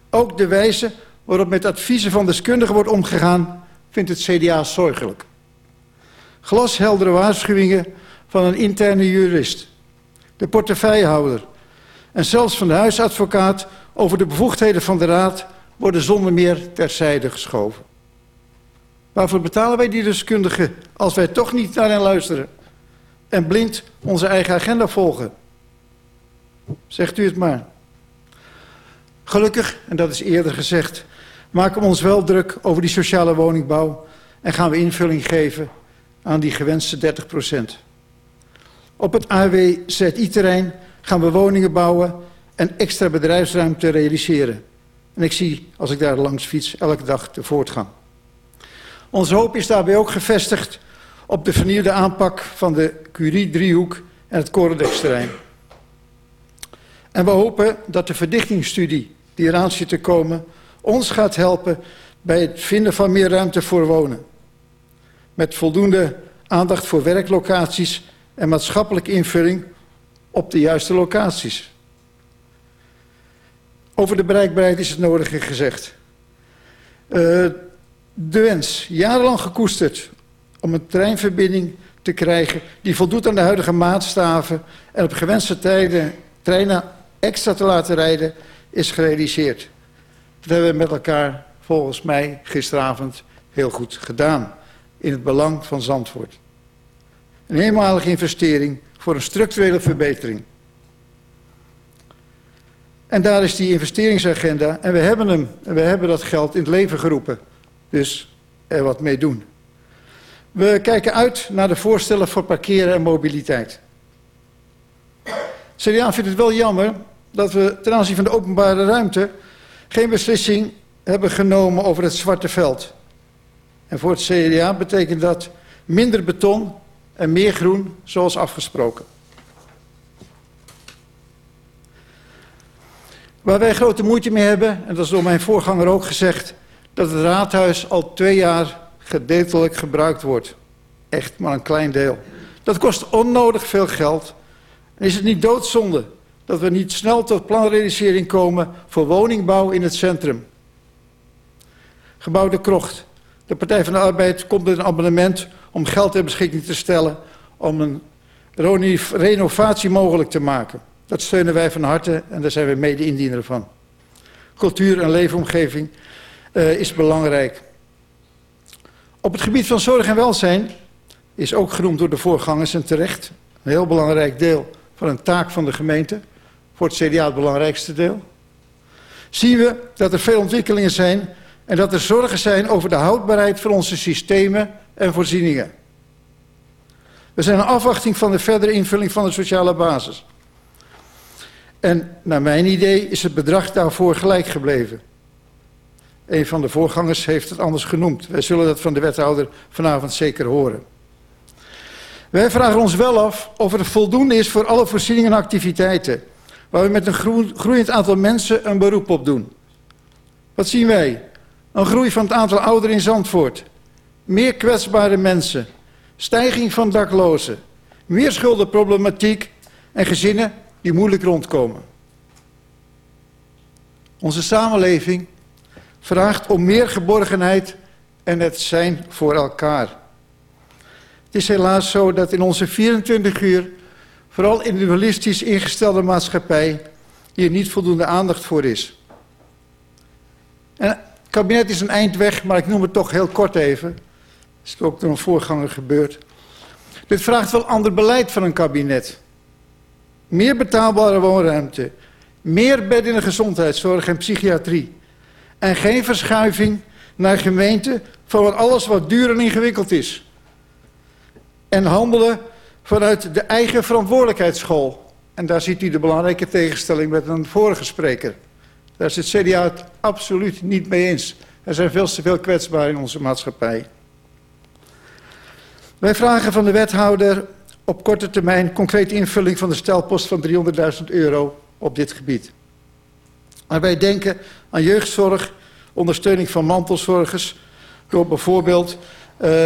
Ook de wijze waarop met adviezen van deskundigen wordt omgegaan, vindt het CDA zorgelijk. Glasheldere waarschuwingen van een interne jurist, de portefeuillehouder en zelfs van de huisadvocaat over de bevoegdheden van de raad worden zonder meer terzijde geschoven. Waarvoor betalen wij die deskundigen als wij toch niet naar hen luisteren en blind onze eigen agenda volgen? Zegt u het maar. Gelukkig, en dat is eerder gezegd, maken we ons wel druk over die sociale woningbouw en gaan we invulling geven aan die gewenste 30 procent. Op het AWZI-terrein gaan we woningen bouwen en extra bedrijfsruimte realiseren. En ik zie, als ik daar langs fiets, elke dag de voortgang. Onze hoop is daarbij ook gevestigd op de vernieuwde aanpak van de Curie-driehoek en het Corodex-terrein. En we hopen dat de verdichtingsstudie die eraan zit te komen... ons gaat helpen bij het vinden van meer ruimte voor wonen. Met voldoende aandacht voor werklocaties en maatschappelijke invulling op de juiste locaties. Over de bereikbaarheid is het nodige gezegd. Uh, de wens, jarenlang gekoesterd, om een treinverbinding te krijgen die voldoet aan de huidige maatstaven en op gewenste tijden treinen extra te laten rijden, is gerealiseerd. Dat hebben we met elkaar volgens mij gisteravond heel goed gedaan. In het belang van Zandvoort. Een eenmalige investering voor een structurele verbetering. En daar is die investeringsagenda. En we hebben hem. En we hebben dat geld in het leven geroepen. Dus er wat mee doen. We kijken uit naar de voorstellen voor parkeren en mobiliteit. CDA vindt het wel jammer dat we ten aanzien van de openbare ruimte geen beslissing hebben genomen over het zwarte veld. En voor het CDA betekent dat minder beton en meer groen zoals afgesproken. Waar wij grote moeite mee hebben, en dat is door mijn voorganger ook gezegd, dat het raadhuis al twee jaar gedeeltelijk gebruikt wordt. Echt maar een klein deel. Dat kost onnodig veel geld. En is het niet doodzonde dat we niet snel tot planrealisering komen voor woningbouw in het centrum? Gebouw de Krocht. De Partij van de Arbeid komt met een abonnement om geld ter beschikking te stellen om een renovatie mogelijk te maken. Dat steunen wij van harte en daar zijn we mede-indiener van. Cultuur en leefomgeving uh, is belangrijk. Op het gebied van zorg en welzijn is ook genoemd door de voorgangers en terecht een heel belangrijk deel van een taak van de gemeente. Voor het CDA het belangrijkste deel. Zien we dat er veel ontwikkelingen zijn En dat er zorgen zijn over de houdbaarheid van onze systemen en voorzieningen. We zijn in afwachting van de verdere invulling van de sociale basis. En naar mijn idee is het bedrag daarvoor gelijk gebleven. Een van de voorgangers heeft het anders genoemd. Wij zullen dat van de wethouder vanavond zeker horen. Wij vragen ons wel af of er voldoende is voor alle voorzieningen en activiteiten... waar we met een groeiend aantal mensen een beroep op doen. Wat zien wij? Een groei van het aantal ouderen in Zandvoort. Meer kwetsbare mensen. Stijging van daklozen. Meer schuldenproblematiek en gezinnen die moeilijk rondkomen. Onze samenleving vraagt om meer geborgenheid en het zijn voor elkaar. Het is helaas zo dat in onze 24 uur, vooral individualistisch ingestelde maatschappij, hier niet voldoende aandacht voor is. En het kabinet is een eind weg, maar ik noem het toch heel kort even. Dat is ook door een voorganger gebeurd. Dit vraagt wel ander beleid van een kabinet. Meer betaalbare woonruimte. Meer bedden in de gezondheidszorg en psychiatrie. En geen verschuiving naar gemeenten van alles wat duur en ingewikkeld is. En handelen vanuit de eigen verantwoordelijkheidsschool. En daar ziet u de belangrijke tegenstelling met een vorige spreker. Daar is het CDA het absoluut niet mee eens. Er zijn veel te veel kwetsbaren in onze maatschappij. Wij vragen van de wethouder op korte termijn concrete invulling van de stelpost van 300.000 euro op dit gebied. Maar wij denken aan jeugdzorg, ondersteuning van mantelzorgers, door bijvoorbeeld uh,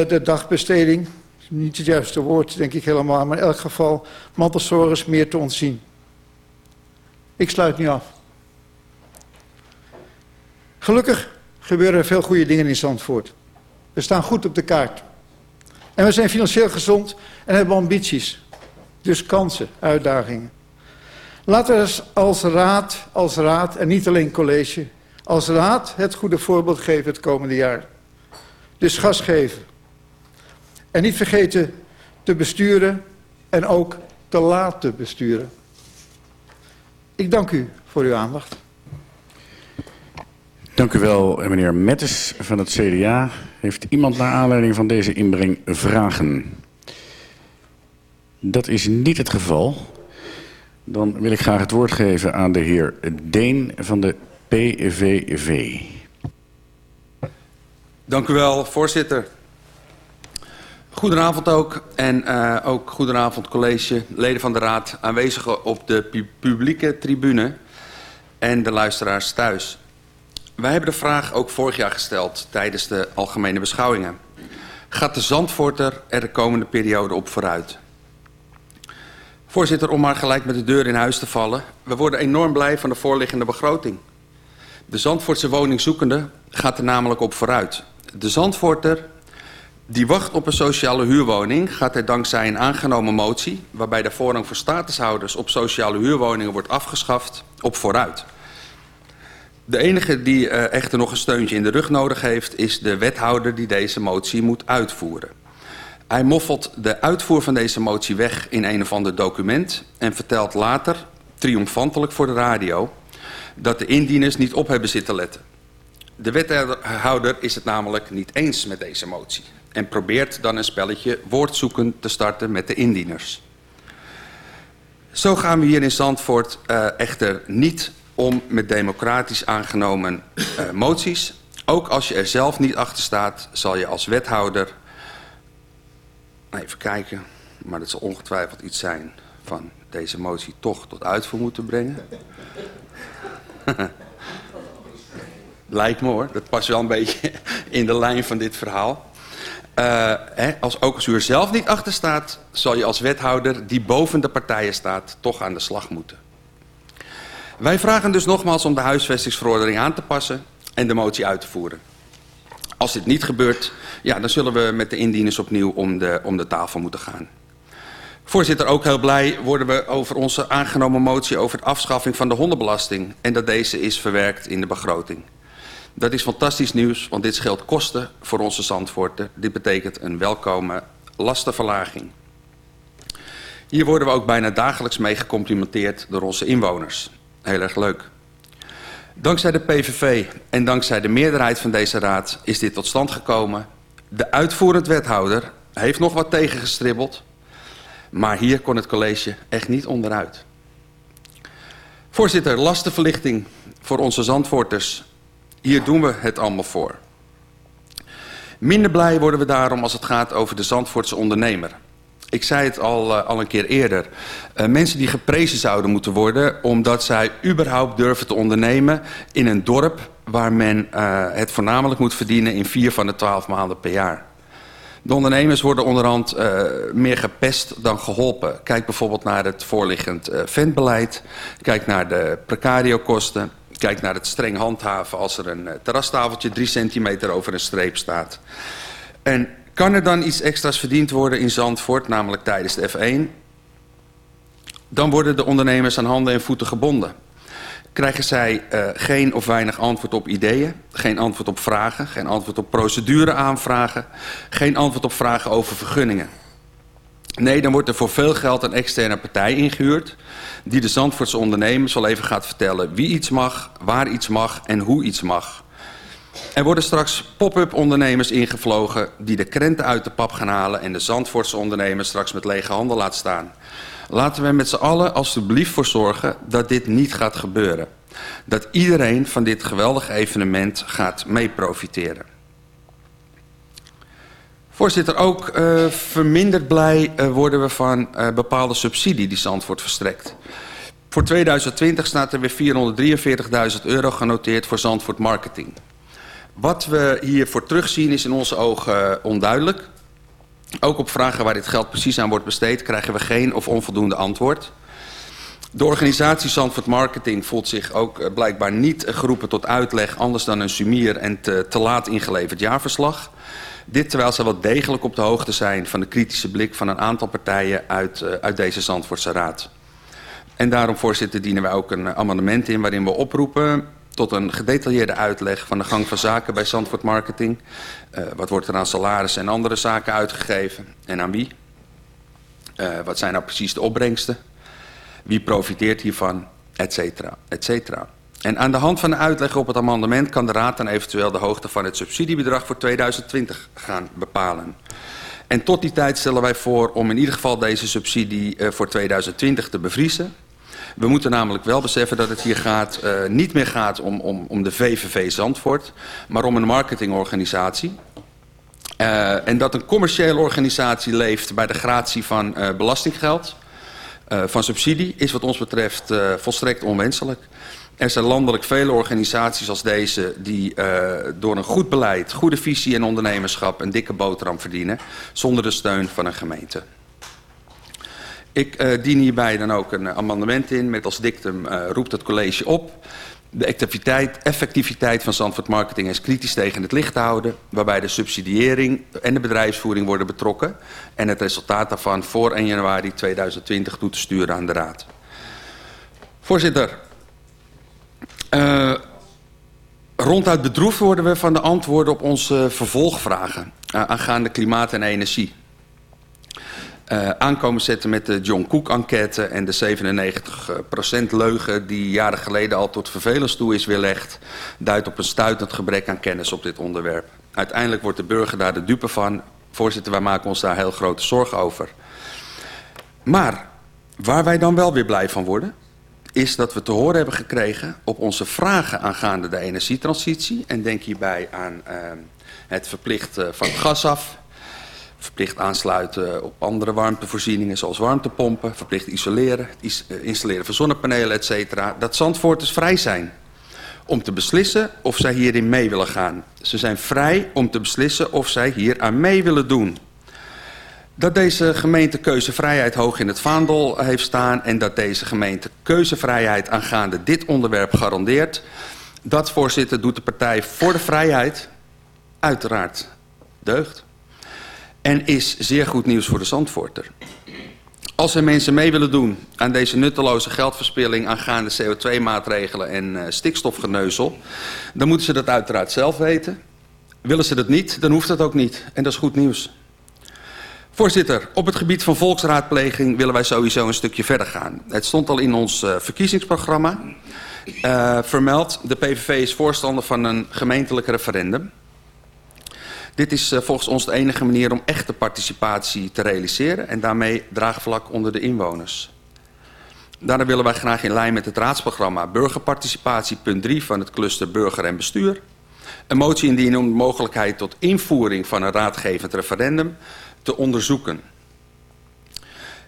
de dagbesteding, niet het juiste woord denk ik helemaal, maar in elk geval mantelzorgers meer te ontzien. Ik sluit nu af. Gelukkig gebeuren er veel goede dingen in Zandvoort. We staan goed op de kaart. En we zijn financieel gezond en hebben ambities. Dus kansen, uitdagingen. Laten we als raad, als raad en niet alleen college, als raad het goede voorbeeld geven het komende jaar. Dus gas geven. En niet vergeten te besturen en ook te laten besturen. Ik dank u voor uw aandacht. Dank u wel, meneer Mettes van het CDA. Heeft iemand naar aanleiding van deze inbreng vragen? Dat is niet het geval. Dan wil ik graag het woord geven aan de heer Deen van de PVV. Dank u wel, voorzitter. Goedenavond ook en uh, ook goedenavond college, leden van de raad, aanwezigen op de pu publieke tribune en de luisteraars thuis. Wij hebben de vraag ook vorig jaar gesteld tijdens de algemene beschouwingen. Gaat de Zandvoorter er de komende periode op vooruit? Voorzitter, om maar gelijk met de deur in huis te vallen. We worden enorm blij van de voorliggende begroting. De Zandvoortse woningzoekende gaat er namelijk op vooruit. De Zandvoorter die wacht op een sociale huurwoning gaat er dankzij een aangenomen motie... waarbij de voorrang voor statushouders op sociale huurwoningen wordt afgeschaft op vooruit. De enige die uh, echter nog een steuntje in de rug nodig heeft... is de wethouder die deze motie moet uitvoeren. Hij moffelt de uitvoer van deze motie weg in een of ander document... en vertelt later, triomfantelijk voor de radio... dat de indieners niet op hebben zitten letten. De wethouder is het namelijk niet eens met deze motie... en probeert dan een spelletje woordzoeken te starten met de indieners. Zo gaan we hier in Zandvoort uh, echter niet om met democratisch aangenomen uh, moties. Ook als je er zelf niet achter staat, zal je als wethouder... Even kijken, maar dat zal ongetwijfeld iets zijn van deze motie toch tot uitvoer moeten brengen. Lijkt me hoor, dat past wel een beetje in de lijn van dit verhaal. Uh, hè, als, ook als u er zelf niet achter staat, zal je als wethouder die boven de partijen staat toch aan de slag moeten. Wij vragen dus nogmaals om de huisvestingsverordening aan te passen en de motie uit te voeren. Als dit niet gebeurt, ja, dan zullen we met de indieners opnieuw om de, om de tafel moeten gaan. Voorzitter, ook heel blij worden we over onze aangenomen motie over de afschaffing van de hondenbelasting en dat deze is verwerkt in de begroting. Dat is fantastisch nieuws, want dit scheelt kosten voor onze Zandvoorten. Dit betekent een welkome lastenverlaging. Hier worden we ook bijna dagelijks mee gecomplimenteerd door onze inwoners. Heel erg leuk. Dankzij de PVV en dankzij de meerderheid van deze raad is dit tot stand gekomen. De uitvoerend wethouder heeft nog wat tegengestribbeld, maar hier kon het college echt niet onderuit. Voorzitter, lastenverlichting voor onze zandvoorters. Hier doen we het allemaal voor. Minder blij worden we daarom als het gaat over de Zandvoortse ondernemer. Ik zei het al, uh, al een keer eerder. Uh, mensen die geprezen zouden moeten worden... omdat zij überhaupt durven te ondernemen in een dorp... waar men uh, het voornamelijk moet verdienen in vier van de twaalf maanden per jaar. De ondernemers worden onderhand uh, meer gepest dan geholpen. Kijk bijvoorbeeld naar het voorliggend ventbeleid. Kijk naar de precariokosten. Kijk naar het streng handhaven als er een uh, terrastafeltje drie centimeter over een streep staat. En kan er dan iets extra's verdiend worden in Zandvoort, namelijk tijdens de F1? Dan worden de ondernemers aan handen en voeten gebonden. Krijgen zij uh, geen of weinig antwoord op ideeën, geen antwoord op vragen, geen antwoord op procedure-aanvragen, geen antwoord op vragen over vergunningen. Nee, dan wordt er voor veel geld een externe partij ingehuurd... die de Zandvoortse ondernemers wel even gaat vertellen wie iets mag, waar iets mag en hoe iets mag. Er worden straks pop-up ondernemers ingevlogen... die de krenten uit de pap gaan halen... en de Zandvoortse ondernemers straks met lege handen laat staan. Laten we met z'n allen alstublieft voor zorgen dat dit niet gaat gebeuren. Dat iedereen van dit geweldige evenement gaat mee profiteren. Voorzitter, ook uh, verminderd blij uh, worden we van uh, bepaalde subsidie die Zandvoort verstrekt. Voor 2020 staat er weer 443.000 euro genoteerd voor Zandvoort Marketing. Wat we hiervoor terugzien is in onze ogen onduidelijk. Ook op vragen waar dit geld precies aan wordt besteed krijgen we geen of onvoldoende antwoord. De organisatie Zandvoort Marketing voelt zich ook blijkbaar niet geroepen tot uitleg anders dan een sumier en te laat ingeleverd jaarverslag. Dit terwijl ze wel degelijk op de hoogte zijn van de kritische blik van een aantal partijen uit, uh, uit deze Zandvoortse Raad. En daarom, voorzitter, dienen wij ook een amendement in waarin we oproepen tot een gedetailleerde uitleg van de gang van zaken bij Zandvoort Marketing. Uh, wat wordt er aan salaris en andere zaken uitgegeven en aan wie? Uh, wat zijn nou precies de opbrengsten? Wie profiteert hiervan? Etcetera, etcetera. En aan de hand van de uitleg op het amendement kan de Raad dan eventueel de hoogte van het subsidiebedrag voor 2020 gaan bepalen. En tot die tijd stellen wij voor om in ieder geval deze subsidie uh, voor 2020 te bevriezen. We moeten namelijk wel beseffen dat het hier gaat, uh, niet meer gaat om, om, om de VVV Zandvoort, maar om een marketingorganisatie. Uh, en dat een commerciële organisatie leeft bij de gratie van belastinggeld, van subsidie, is wat ons betreft volstrekt onwenselijk. Er zijn landelijk vele organisaties als deze die uh, door een goed beleid, goede visie en ondernemerschap een dikke boterham verdienen, zonder de steun van een gemeente. Ik uh, dien hierbij dan ook een amendement in met als dictum uh, roept het college op de activiteit, effectiviteit van Zandvoort Marketing is kritisch tegen het licht te houden, waarbij de subsidiëring en de bedrijfsvoering worden betrokken en het resultaat daarvan voor 1 januari 2020 toe te sturen aan de Raad. Voorzitter, uh, ronduit bedroefd worden we van de antwoorden op onze vervolgvragen uh, aangaande klimaat en energie. Uh, aankomen zetten met de John Cook-enquête en de 97% leugen die jaren geleden al tot vervelens toe is weerlegd, duidt op een stuitend gebrek aan kennis op dit onderwerp. Uiteindelijk wordt de burger daar de dupe van. Voorzitter, wij maken ons daar heel grote zorgen over. Maar waar wij dan wel weer blij van worden, is dat we te horen hebben gekregen op onze vragen aangaande de energietransitie. En denk hierbij aan uh, het verplichten van het gas af, verplicht aansluiten op andere warmtevoorzieningen zoals warmtepompen, verplicht isoleren, is, uh, installeren van zonnepanelen, etc. Dat Zandvoorters vrij zijn om te beslissen of zij hierin mee willen gaan. Ze zijn vrij om te beslissen of zij hier aan mee willen doen. Dat deze gemeente keuzevrijheid hoog in het vaandel heeft staan en dat deze gemeente keuzevrijheid aangaande dit onderwerp garandeert, dat voorzitter doet de Partij voor de Vrijheid uiteraard deugd. En is zeer goed nieuws voor de Zandvoorter. Als er mensen mee willen doen aan deze nutteloze geldverspilling aangaande CO2-maatregelen en uh, stikstofgeneuzel, dan moeten ze dat uiteraard zelf weten. Willen ze dat niet, dan hoeft dat ook niet. En dat is goed nieuws. Voorzitter, op het gebied van volksraadpleging willen wij sowieso een stukje verder gaan. Het stond al in ons uh, verkiezingsprogramma. Uh, vermeld, de PVV is voorstander van een gemeentelijk referendum. Dit is uh, volgens ons de enige manier om echte participatie te realiseren en daarmee draagvlak onder de inwoners. Daarna willen wij graag in lijn met het raadsprogramma Burgerparticipatie, punt 3 van het cluster Burger en Bestuur, een motie indienen om de mogelijkheid tot invoering van een raadgevend referendum te onderzoeken.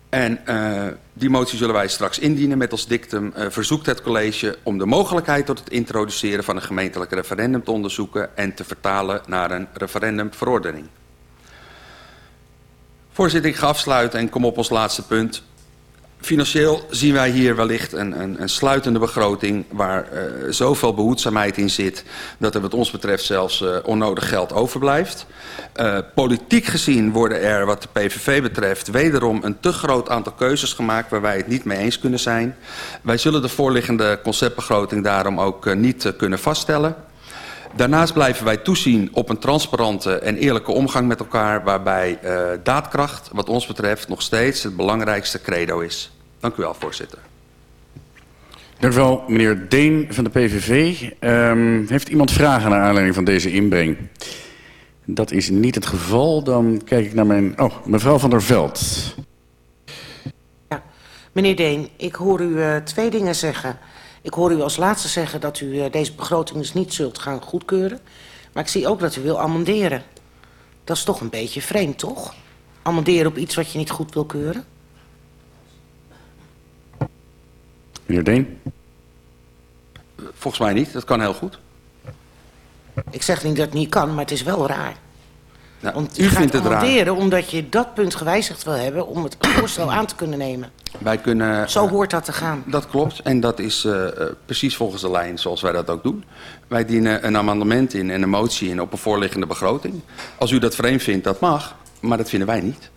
En uh, die motie zullen wij straks indienen met als dictum uh, verzoekt het college om de mogelijkheid tot het introduceren van een gemeentelijk referendum te onderzoeken en te vertalen naar een referendumverordening. Voorzitter, ik ga afsluiten en kom op ons laatste punt. Financieel zien wij hier wellicht een, een, een sluitende begroting waar uh, zoveel behoedzaamheid in zit dat er wat ons betreft zelfs uh, onnodig geld overblijft. Uh, politiek gezien worden er wat de PVV betreft wederom een te groot aantal keuzes gemaakt waar wij het niet mee eens kunnen zijn. Wij zullen de voorliggende conceptbegroting daarom ook niet kunnen vaststellen. Daarnaast blijven wij toezien op een transparante en eerlijke omgang met elkaar... waarbij uh, daadkracht, wat ons betreft, nog steeds het belangrijkste credo is. Dank u wel, voorzitter. Dank u wel, meneer Deen van de PVV. Um, heeft iemand vragen naar aanleiding van deze inbreng? Dat is niet het geval. Dan kijk ik naar mijn... Oh, mevrouw van der Veld. Ja, meneer Deen, ik hoor u uh, twee dingen zeggen... Ik hoor u als laatste zeggen dat u uh, deze begroting dus niet zult gaan goedkeuren. Maar ik zie ook dat u wil amenderen. Dat is toch een beetje vreemd, toch? Amenderen op iets wat je niet goed wil keuren? Meneer Deen? Volgens mij niet, dat kan heel goed. Ik zeg niet dat het niet kan, maar het is wel raar. Nou, Want u vindt gaat het raar. amenderen omdat je dat punt gewijzigd wil hebben... om het voorstel aan te kunnen nemen. Wij kunnen, Zo hoort dat te gaan. Dat klopt en dat is uh, precies volgens de lijn zoals wij dat ook doen. Wij dienen een amendement in en een motie in op een voorliggende begroting. Als u dat vreemd vindt, dat mag, maar dat vinden wij niet.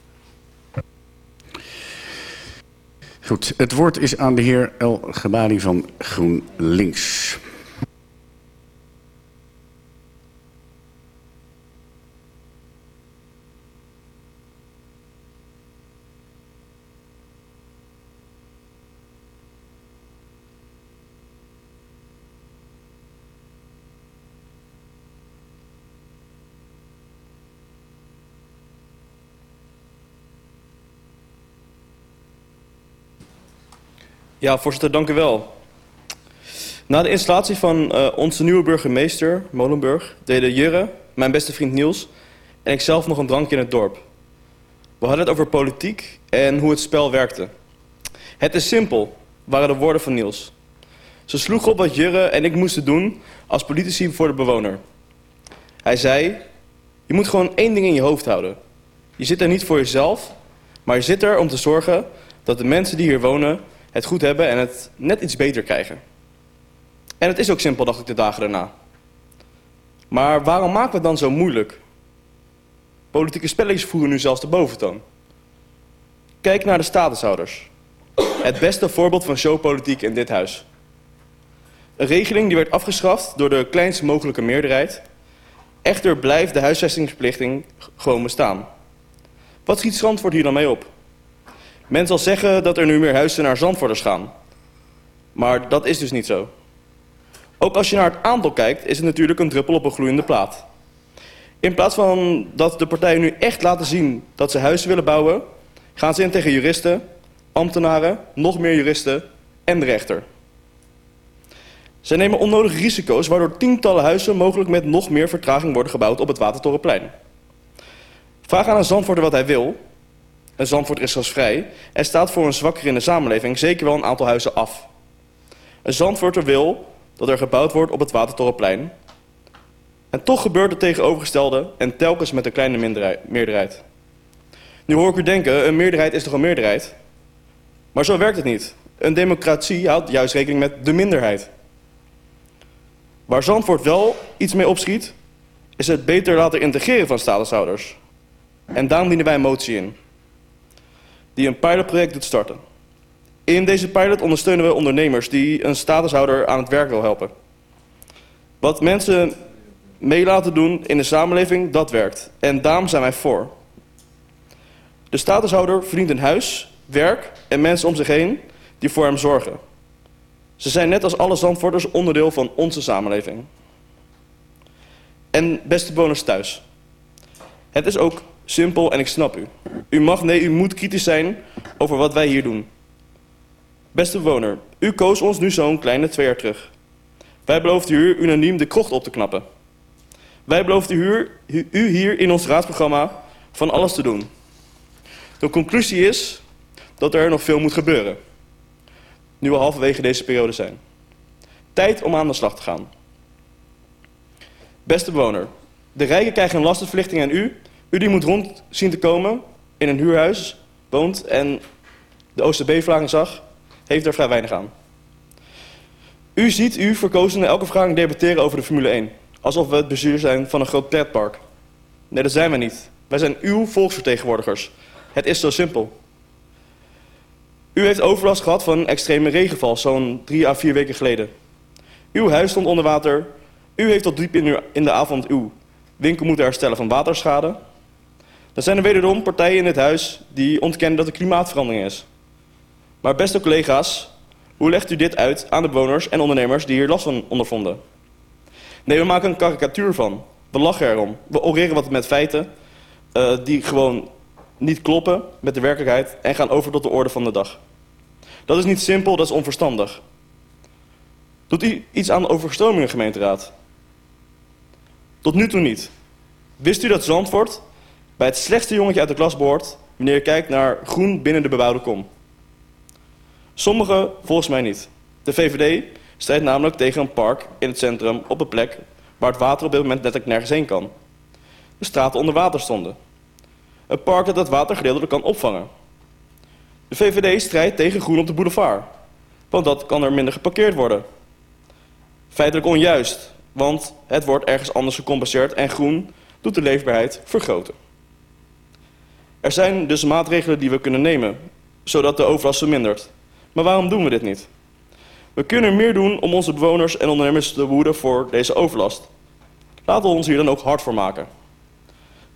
Goed, het woord is aan de heer El Gebari van GroenLinks. Ja, voorzitter, dank u wel. Na de installatie van uh, onze nieuwe burgemeester, Molenburg, deden Jurre, mijn beste vriend Niels en ikzelf nog een drankje in het dorp. We hadden het over politiek en hoe het spel werkte. Het is simpel, waren de woorden van Niels. Ze sloeg op wat Jurre en ik moesten doen als politici voor de bewoner. Hij zei, je moet gewoon één ding in je hoofd houden. Je zit er niet voor jezelf, maar je zit er om te zorgen dat de mensen die hier wonen het goed hebben en het net iets beter krijgen. En het is ook simpel, dacht ik de dagen daarna. Maar waarom maken we het dan zo moeilijk? Politieke spelletjes voeren nu zelfs de boventoon. Kijk naar de statushouders. Het beste voorbeeld van showpolitiek in dit huis. Een regeling die werd afgeschaft door de kleinst mogelijke meerderheid. Echter blijft de huisvestingsverplichting gewoon bestaan. Wat schiet Zandvoort hier dan mee op? Men zal zeggen dat er nu meer huizen naar Zandvoorters gaan. Maar dat is dus niet zo. Ook als je naar het aantal kijkt, is het natuurlijk een druppel op een gloeiende plaat. In plaats van dat de partijen nu echt laten zien dat ze huizen willen bouwen... gaan ze in tegen juristen, ambtenaren, nog meer juristen en de rechter. Zij nemen onnodige risico's waardoor tientallen huizen mogelijk met nog meer vertraging worden gebouwd op het Watertorenplein. Vraag aan een Zandvoorter wat hij wil Zandvoort is vrij en staat voor een zwakker in de samenleving zeker wel een aantal huizen af. Een Zandvoorter wil dat er gebouwd wordt op het Watertorenplein. En toch gebeurt het tegenovergestelde en telkens met een kleine meerderheid. Nu hoor ik u denken, een meerderheid is toch een meerderheid? Maar zo werkt het niet. Een democratie houdt juist rekening met de minderheid. Waar Zandvoort wel iets mee opschiet, is het beter laten integreren van statushouders. En daarom dienen wij een motie in die een pilotproject doet starten. In deze pilot ondersteunen we ondernemers die een statushouder aan het werk wil helpen. Wat mensen mee laten doen in de samenleving, dat werkt. En daarom zijn wij voor. De statushouder verdient een huis, werk en mensen om zich heen die voor hem zorgen. Ze zijn net als alle Zandvoorters onderdeel van onze samenleving. En beste bewoners thuis. Het is ook simpel en ik snap u. U mag, nee, u moet kritisch zijn over wat wij hier doen. Beste bewoner, u koos ons nu zo'n kleine twee jaar terug. Wij beloofden u unaniem de krocht op te knappen. Wij beloofden u, u hier in ons raadsprogramma van alles te doen. De conclusie is dat er nog veel moet gebeuren. Nu we halverwege deze periode zijn. Tijd om aan de slag te gaan. Beste bewoner, de rijken krijgen een lastenverlichting aan u. U die moet rond zien te komen, in een huurhuis woont en de OCB-verlaging zag, heeft er vrij weinig aan. U ziet u verkozenen elke vergadering debatteren over de Formule 1. Alsof we het bestuur zijn van een groot pretpark. Nee, dat zijn we niet. Wij zijn uw volksvertegenwoordigers. Het is zo simpel. U heeft overlast gehad van een extreme regenval, zo'n drie à vier weken geleden. Uw huis stond onder water. U heeft tot diep in de avond uw winkel moeten herstellen van waterschade. Dan zijn er wederom partijen in dit huis die ontkennen dat er klimaatverandering is. Maar beste collega's, hoe legt u dit uit aan de bewoners en ondernemers die hier last van ondervonden? Nee, we maken een karikatuur van. We lachen erom. We oreren wat met feiten uh, die gewoon niet kloppen met de werkelijkheid en gaan over tot de orde van de dag. Dat is niet simpel, dat is onverstandig. Doet u iets aan overstromingen, gemeenteraad? Tot nu toe niet. Wist u dat Zandvoort bij het slechtste jongetje uit de klas behoort wanneer je kijkt naar groen binnen de bebouwde kom? Sommigen volgens mij niet. De VVD strijdt namelijk tegen een park in het centrum op een plek waar het water op dit moment letterlijk nergens heen kan. De straten onder water stonden. Een park dat het water gedeeltelijk kan opvangen. De VVD strijdt tegen groen op de boulevard, want dat kan er minder geparkeerd worden. Feitelijk onjuist, want het wordt ergens anders gecompenseerd en groen doet de leefbaarheid vergroten. Er zijn dus maatregelen die we kunnen nemen, zodat de overlast vermindert. Maar waarom doen we dit niet? We kunnen meer doen om onze bewoners en ondernemers te behoeden voor deze overlast. Laten we ons hier dan ook hard voor maken.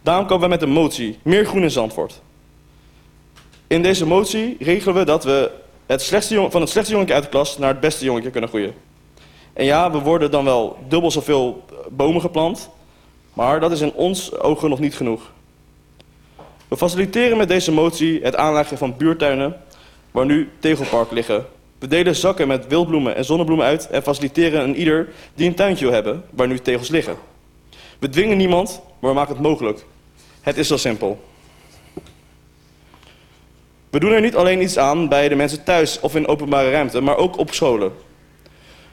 Daarom komen wij met een motie, meer groen in Zandvoort. In deze motie regelen we dat we het slechtste van het slechtste jongetje uit de klas naar het beste jongetje kunnen groeien. En ja, we worden dan wel dubbel zoveel bomen geplant, maar dat is in ons ogen nog niet genoeg. We faciliteren met deze motie het aanleggen van buurtuinen waar nu tegelparken liggen. We delen zakken met wildbloemen en zonnebloemen uit en faciliteren een ieder die een tuintje wil hebben waar nu tegels liggen. We dwingen niemand, maar we maken het mogelijk. Het is zo simpel. We doen er niet alleen iets aan bij de mensen thuis of in openbare ruimte, maar ook op scholen.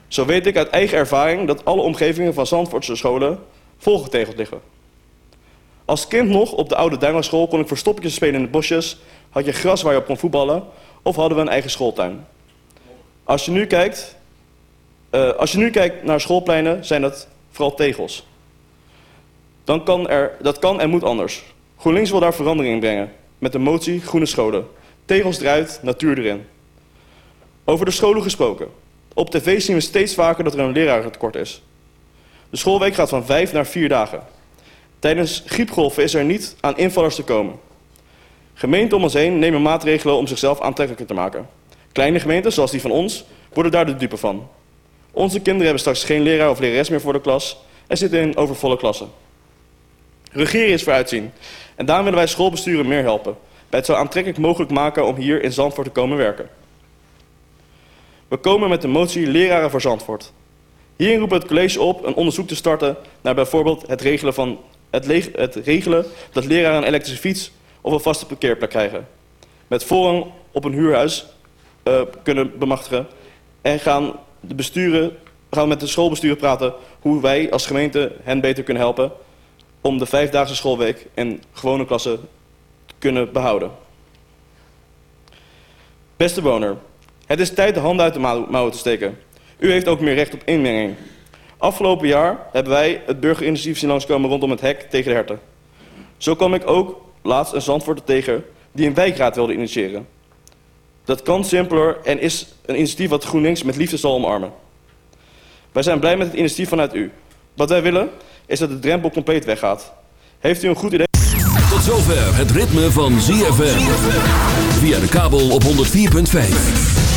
Zo weet ik uit eigen ervaring dat alle omgevingen van Zandvoortse scholen volgetegeld liggen. Als kind nog op de oude Duinlandschool kon ik verstoppertjes spelen in de bosjes, had je gras waar je op kon voetballen of hadden we een eigen schooltuin. Als je nu kijkt, uh, als je nu kijkt naar schoolpleinen, zijn dat vooral tegels. Dan kan er, dat kan en moet anders. GroenLinks wil daar verandering in brengen. Met de motie Groene Scholen. Tegels eruit, natuur erin. Over de scholen gesproken. Op tv zien we steeds vaker dat er een lerarentekort is. De schoolweek gaat van vijf naar vier dagen. Tijdens griepgolven is er niet aan invallers te komen. Gemeenten om ons heen nemen maatregelen om zichzelf aantrekkelijker te maken. Kleine gemeenten, zoals die van ons, worden daar de dupe van. Onze kinderen hebben straks geen leraar of lerares meer voor de klas en zitten in overvolle klassen. Regeren is vooruitzien. En daarom willen wij schoolbesturen meer helpen. Bij het zo aantrekkelijk mogelijk maken om hier in Zandvoort te komen werken. We komen met de motie Leraren voor Zandvoort. Hierin roepen het college op een onderzoek te starten naar bijvoorbeeld het regelen, van, het, het regelen dat leraren een elektrische fiets of een vaste parkeerplek krijgen. Met voorrang op een huurhuis uh, kunnen bemachtigen. En gaan, de besturen, gaan met de schoolbesturen praten hoe wij als gemeente hen beter kunnen helpen om de vijfdaagse schoolweek en gewone klassen te kunnen behouden. Beste woner, het is tijd de handen uit de mouwen te steken. U heeft ook meer recht op inmenging. Afgelopen jaar hebben wij het burgerinitiatief zien langskomen rondom het hek tegen de herten. Zo kwam ik ook laatst een zandvoorter tegen die een wijkraad wilde initiëren. Dat kan simpeler en is een initiatief wat GroenLinks met liefde zal omarmen. Wij zijn blij met het initiatief vanuit u. Wat wij willen is dat de drempel compleet weggaat. Heeft u een goed idee? Tot zover het ritme van ZFM. Via de kabel op 104.5.